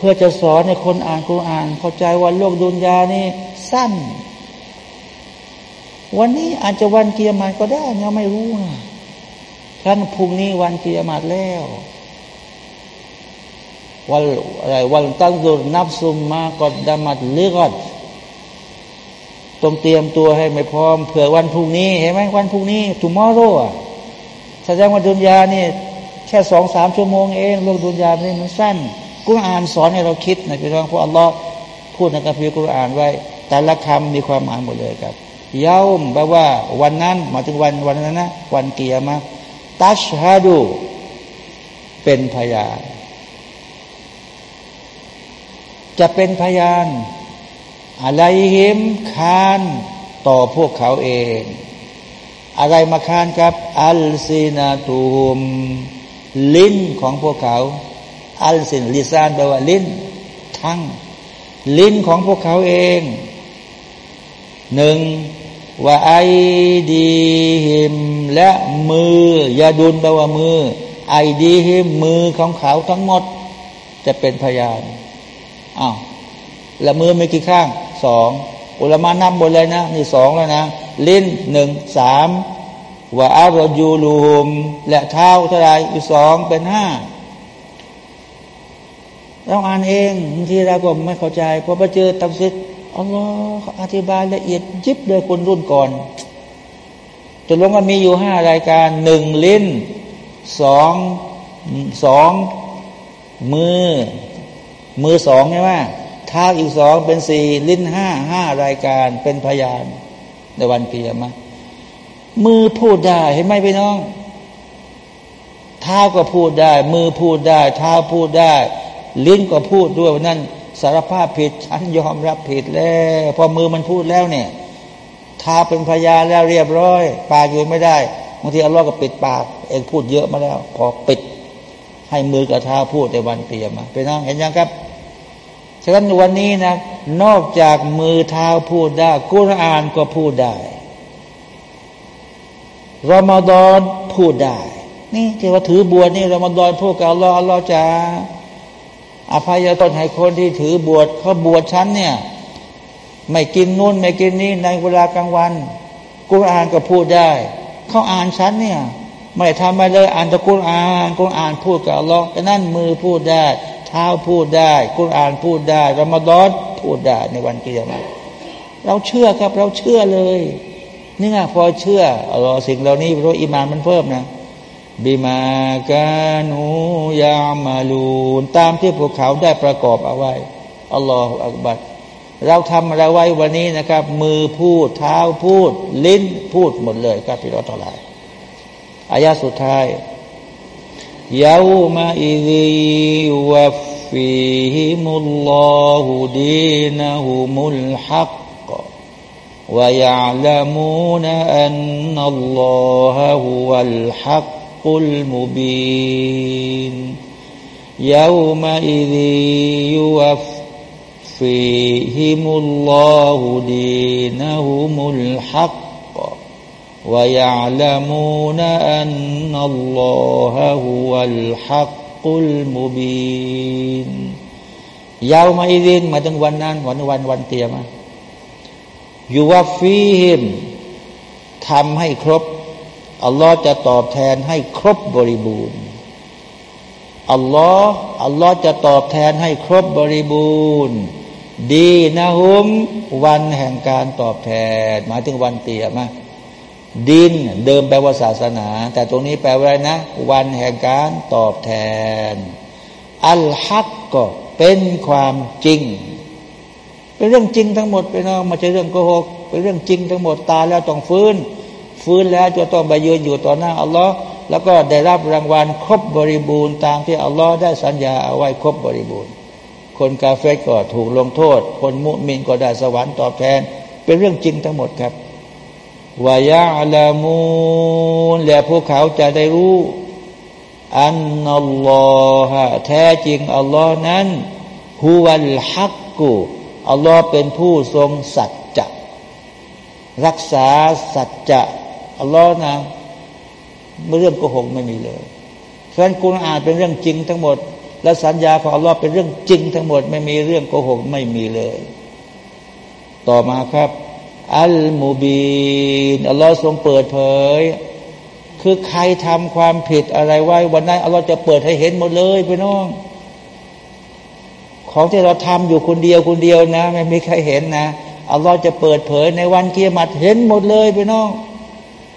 พื่อจะสอนให้คนอ่านกุรอาน เข้าใจว่าโลกดุนยานี่สั้น วันนี้อาจจะวันเกียรมาก็ได้ยังไม่รู้นะท่านพรุ่งนี้วันเกียรมาแล้ววันอะไรวันตั้งดุนับซุมมากดดามัดเลือด ต้องเตรียมตัวให้ไม่พร้อมเผื่อวันพรุ่งนี้เห็นไหมวันพรุ่งนี้ทูมอโร่แสดงว่าดุนยานี่แค่สองสามชั่วโมงเองโลกดุนยานี่มันสั้นกุรอานสอนให้เราคิดนะพี่น้องพระอัลลอฮ์พูดในกัมภีร์กุรอานไว้ แต่ละคำมีความหมายหมดเลยครับเย้ามแปลว่า วันนั้นมาถึงวันวันนั้นนะ วันเกียร์มาตัชฮาดู เป็นพยาน จะเป็นพยาน อะไรเห็มคานต่อพวกเขาเอง อะไรมาคานครับ อัลซีนาตูมลิ้นของพวกเขา อัลสินลิซานแปลว่าลิ้น ทั้ง ลิ้นของพวกเขาเองหนึ่งว่าไอดีหิมและมือยาดุลแปลว่ามือ ไอดีหิมมือของเขาทั้งหมด จะเป็นพยานอ้าวและมือมีกี่ข้าง สองอุลมานับบนเลยนะนี่สองแล้วนะ ลิ้นหนึ่งสามว่าอารยูลูมและเท้าเท่าไรอีกสองเป็นห้าเราอ่านเองบางทีเราก็ไม่เข้าใจพอไปเจอตัมซิดอัลลอฮ์อธิบายละเอียดยิบเลยคนรุ่นก่อนจะลงว่ามีอยู่ห้ารายการหนึ่งลิ้นสองสองมือ มือสองใช่ไหม เท้าอีกสองเป็นสี่ลิ้นห้าห้ารายการเป็นพยานในวันเกียรมามือพูดได้เห็นไหมพี่น้อง เท้าก็พูดได้ มือพูดได้ เท้าพูดได้ ลิ้นก็พูดด้วยว่านั่นสารภาพผิดฉันยอมรับผิดแล้วพอมือมันพูดแล้วเนี่ยท้าเป็นพยานแล้วเรียบร้อย ปากอยู่ไม่ได้บางทีอัลลอฮ์ก็ปิดปาก เองพูดเยอะมาแล้ว พอปิดให้มือกับเท้าพูดในวันเตียมาเป็นนั่งเห็นยังครับ ฉะนั้นวันนี้นะ นอกจากมือเท้าพูดได้ กุรอานก็พูดได้รอมฎอนพูดได้ นี่ที่ว่าถือบวชนี่รอมฎอนพูดกับอัลลอฮ์อัลลอฮ์จะอภัยตนให้คนที่ถือบวชเขาบวชชั้นเนี่ย ไม่กินนู่นไม่กินนี่ในเวลากลางวัน กุรอานก็พูดได้ เขาอ่านชั้นเนี่ย ไม่ทำอะไรเลยอ่านตะกุรอานกุรอานพูดกับอัลลอฮ์นั่นมือพูดได้ เท้าพูดได้ กุรอานพูดได้รอมฎอนพูดได้ในวันกิยามะเราเชื่อครับ เราเชื่อเลยนี่ไงพอเชื่ออัลลอฮ์สิ่งเหล่านี้เพราะอิมานมันเพิ่มนะบิมากานูยามาลูนตามที่พวกเขาได้ประกอบเอาไว้อัลลอฮฺอักบัดเราทำอะไรไว้วันนี้นะครับ มือพูดเท้าพูด ลิ้นพูดหมดเลยครับพี่รอตอลายอายาสุดท้าย ยาวมาอิดีวะฟีฮิมุลล อฮุดีนะฮุมุลฮัก ويعلمون أن الله هو الحق المبين يومئذ يوفيهم الله دينهم الحق ويعلمون أن الله هو الحق المبين يومئذ ما تنوان ونان ونوان ون قيامهยูวาฟีฮิมทำให้ครบ อัลลอฮ์จะตอบแทนให้ครบบริบูรณ์ อัลลอฮ์อัลลอฮ์จะตอบแทนให้ครบบริบูรณ์ ดีนะฮุม วันแห่งการตอบแทน หมายถึงวันเตียมา ดินเดิมแปลว่าศาสนา แต่ตรงนี้แปลว่าอะไรนะ วันแห่งการตอบแทน อัลฮักก็เป็นความจริง เป็นเรื่องจริงทั้งหมดไปน้องมาใช่เรื่องโกหกเป็นเรื่องจริงทั้งหมดตายแล้วต้องฟื้น ฟื้นแล้วจะต้องไปยืนอยู่ต่อหน้าอัลลอฮ์แล้วก็ได้รับรางวัลครบบริบูรณ์ตามที่อัลลอฮ์ได้สัญญาเอาไว้ครบบริบูรณ์ คนกาเฟก็ถูกลงโทษ คนมุมินก็ได้สวรรค์ตอบแทน เป็นเรื่องจริงทั้งหมดครับ วายาลามูนและพวกเขาจะได้รู้ อันนัลลอฮะแท้จริงอัลลอฮ์นั้นฮุวัลฮักกูอัลลอฮ์เป็นผู้ทรงสัจจะรักษาสัจจะอัลลอฮ์นะเรื่องโกหกไม่มีเลยเพราะนั้นกุณอ่านเป็นเรื่องจริงทั้งหมด และสัญญาของอัลลอฮ์เป็นเรื่องจริงทั้งหมด ไม่มีเรื่องโกหกไม่มีเลย ต่อมาครับ อัลมูบีนอัลลอฮ์ทรงเปิดเผย คือใครทำความผิดอะไรไว้ วันนั้นอัลลอฮ์จะเปิดให้เห็นหมดเลยพี่น้อง ของที่เราทำอยู่คนเดียวคนเดียวนะ ไม่มีใครเห็นนะอัลลอฮ์จะเปิดเผยในวันเกียรติเห็นหมดเลยพี่น้อง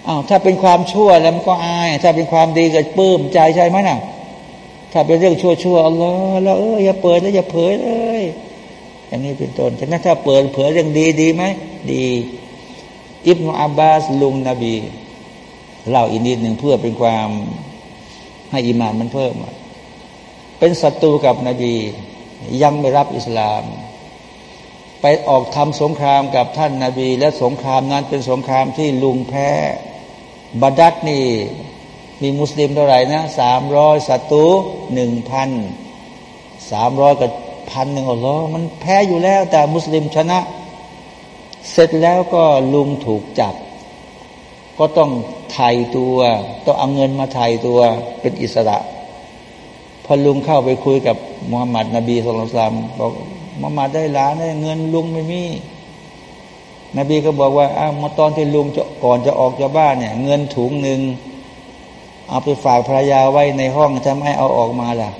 อ้าวถ้าเป็นความชั่วแล้วมันก็อาย ถ้าเป็นความดีก็ปลื้มใจใช่ไหมนะ่ะถ้าเป็นเรื่องชั่วชั่วอัลลอฮ์เราเอออย่าเปิดแล้วอย่าเผยเลย อย่างนี้เป็นต้น ฉะนั้นถ้าเปิดเผยเรื่องดีดีไหม ดี อิบนาอับบาสลุงนบีเล่าอีกนิดหนึ่งเพื่อเป็นความให้อิมานมันเพิ่ม เป็นศัตรูกับนบี ยังไม่รับอิสลาม ไปออกทำสงครามกับท่านนาบี และสงครามนั้นเป็นสงครามที่ลุงแพ้บัดัดนี่มีมุสลิมเท่าไหร่นะสามร้อยศัตรูหนึ่งพันสามร้อยกับ พันหนึ่งอัลลอฮ์มันแพ้อยู่แล้ว แต่มุสลิมชนะ เสร็จแล้วก็ลุงถูกจับ ก็ต้องไถ่ตัว ต้องเอาเงินมาไถ่ตัวเป็นอิสระ พอลุงเข้าไปคุยกับมุฮัมมัดนบีสุลต่านบอกมุฮัมมัดได้หลานเงินลุงไม่มีนบีก็บอกว่าอ้าวมาตอนที่ลุงจะก่อนจะออกจากบ้านเนี่ย เงินถุงหนึ่งเอาไปฝากภรรยาไว้ในห้องทำไมเอาออกมาล่ะ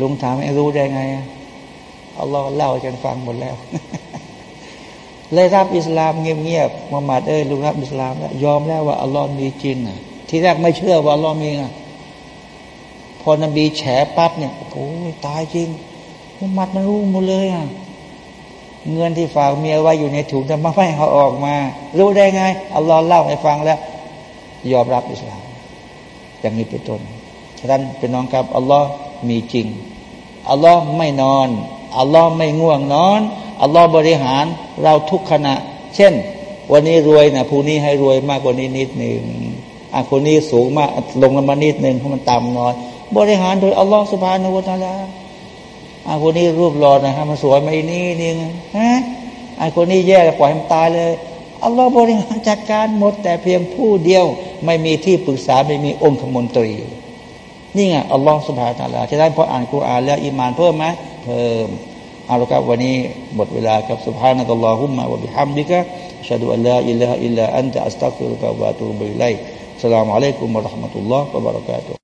ลุงถามให้รู้ได้ไงอัลลอฮ์เล่าให้กันฟังหมดแล้วเลยรับอิสลามเงียบๆมุฮัมมัดเอ้ยลุงรับอิสลามแล้วยอมแล้วว่าอัลลอฮ์มีจริงอะ ที่แรกไม่เชื่อว่าอัลลอฮ์มีอะพอนบีแฉปั๊บเนี่ยโอ้ยตายจริงมุมัดมันรู้หมดเลยอะเงินที่ฝากเมียไว้อยู่ในถุงทำไมไม่เขาออกมา รู้ได้ไงอัลลอฮ์เล่าให้ฟังแล้ว ยอมรับอิสลาม อย่างนี้เป็นต้นฉะนั้นเป็นน้องครับอัลลอฮ์ มีจริงอัลลอฮ์ไม่นอนอัลลอฮ์ไม่ง่วงนอนอัลลอฮ์บริหารเราทุกขณะ เช่น วันนี้รวยนะผู้นี้ให้รวยมากกว่านี้นิดหนึ่งอะคนนี้สูงมากลงมานิดหนึ่งเพราะมันต่ำน้อย บริหารโดยอัลลอฮฺ سبحانه وتعالىไอ้คนนี้รูปหล่อนะครับมันสวยไม่นี่นี่ฮะไอ้คนนี้แย่ปล่อยมันตายเลยอัลลอฮฺบริหารจัดการหมดแต่เพียงผู้เดียว ไม่มีที่ปรึกษาไม่มีองค์ขมนตรี นี่ไงอัลลอฮฺสุบฮานาลาจะได้พออ่านกุรอานแล้วอิมานเพิ่มไหมเพิ่มเอาละครับวันนี้หมดเวลาครับسبحانك اللهم وبحمدك أشهد أن لا إله إلا أنت أستغفرك وأتوب إليكสลามอะลัยกุมวะราะห์มะตุลลอฮ์วะบะเราะกาตุ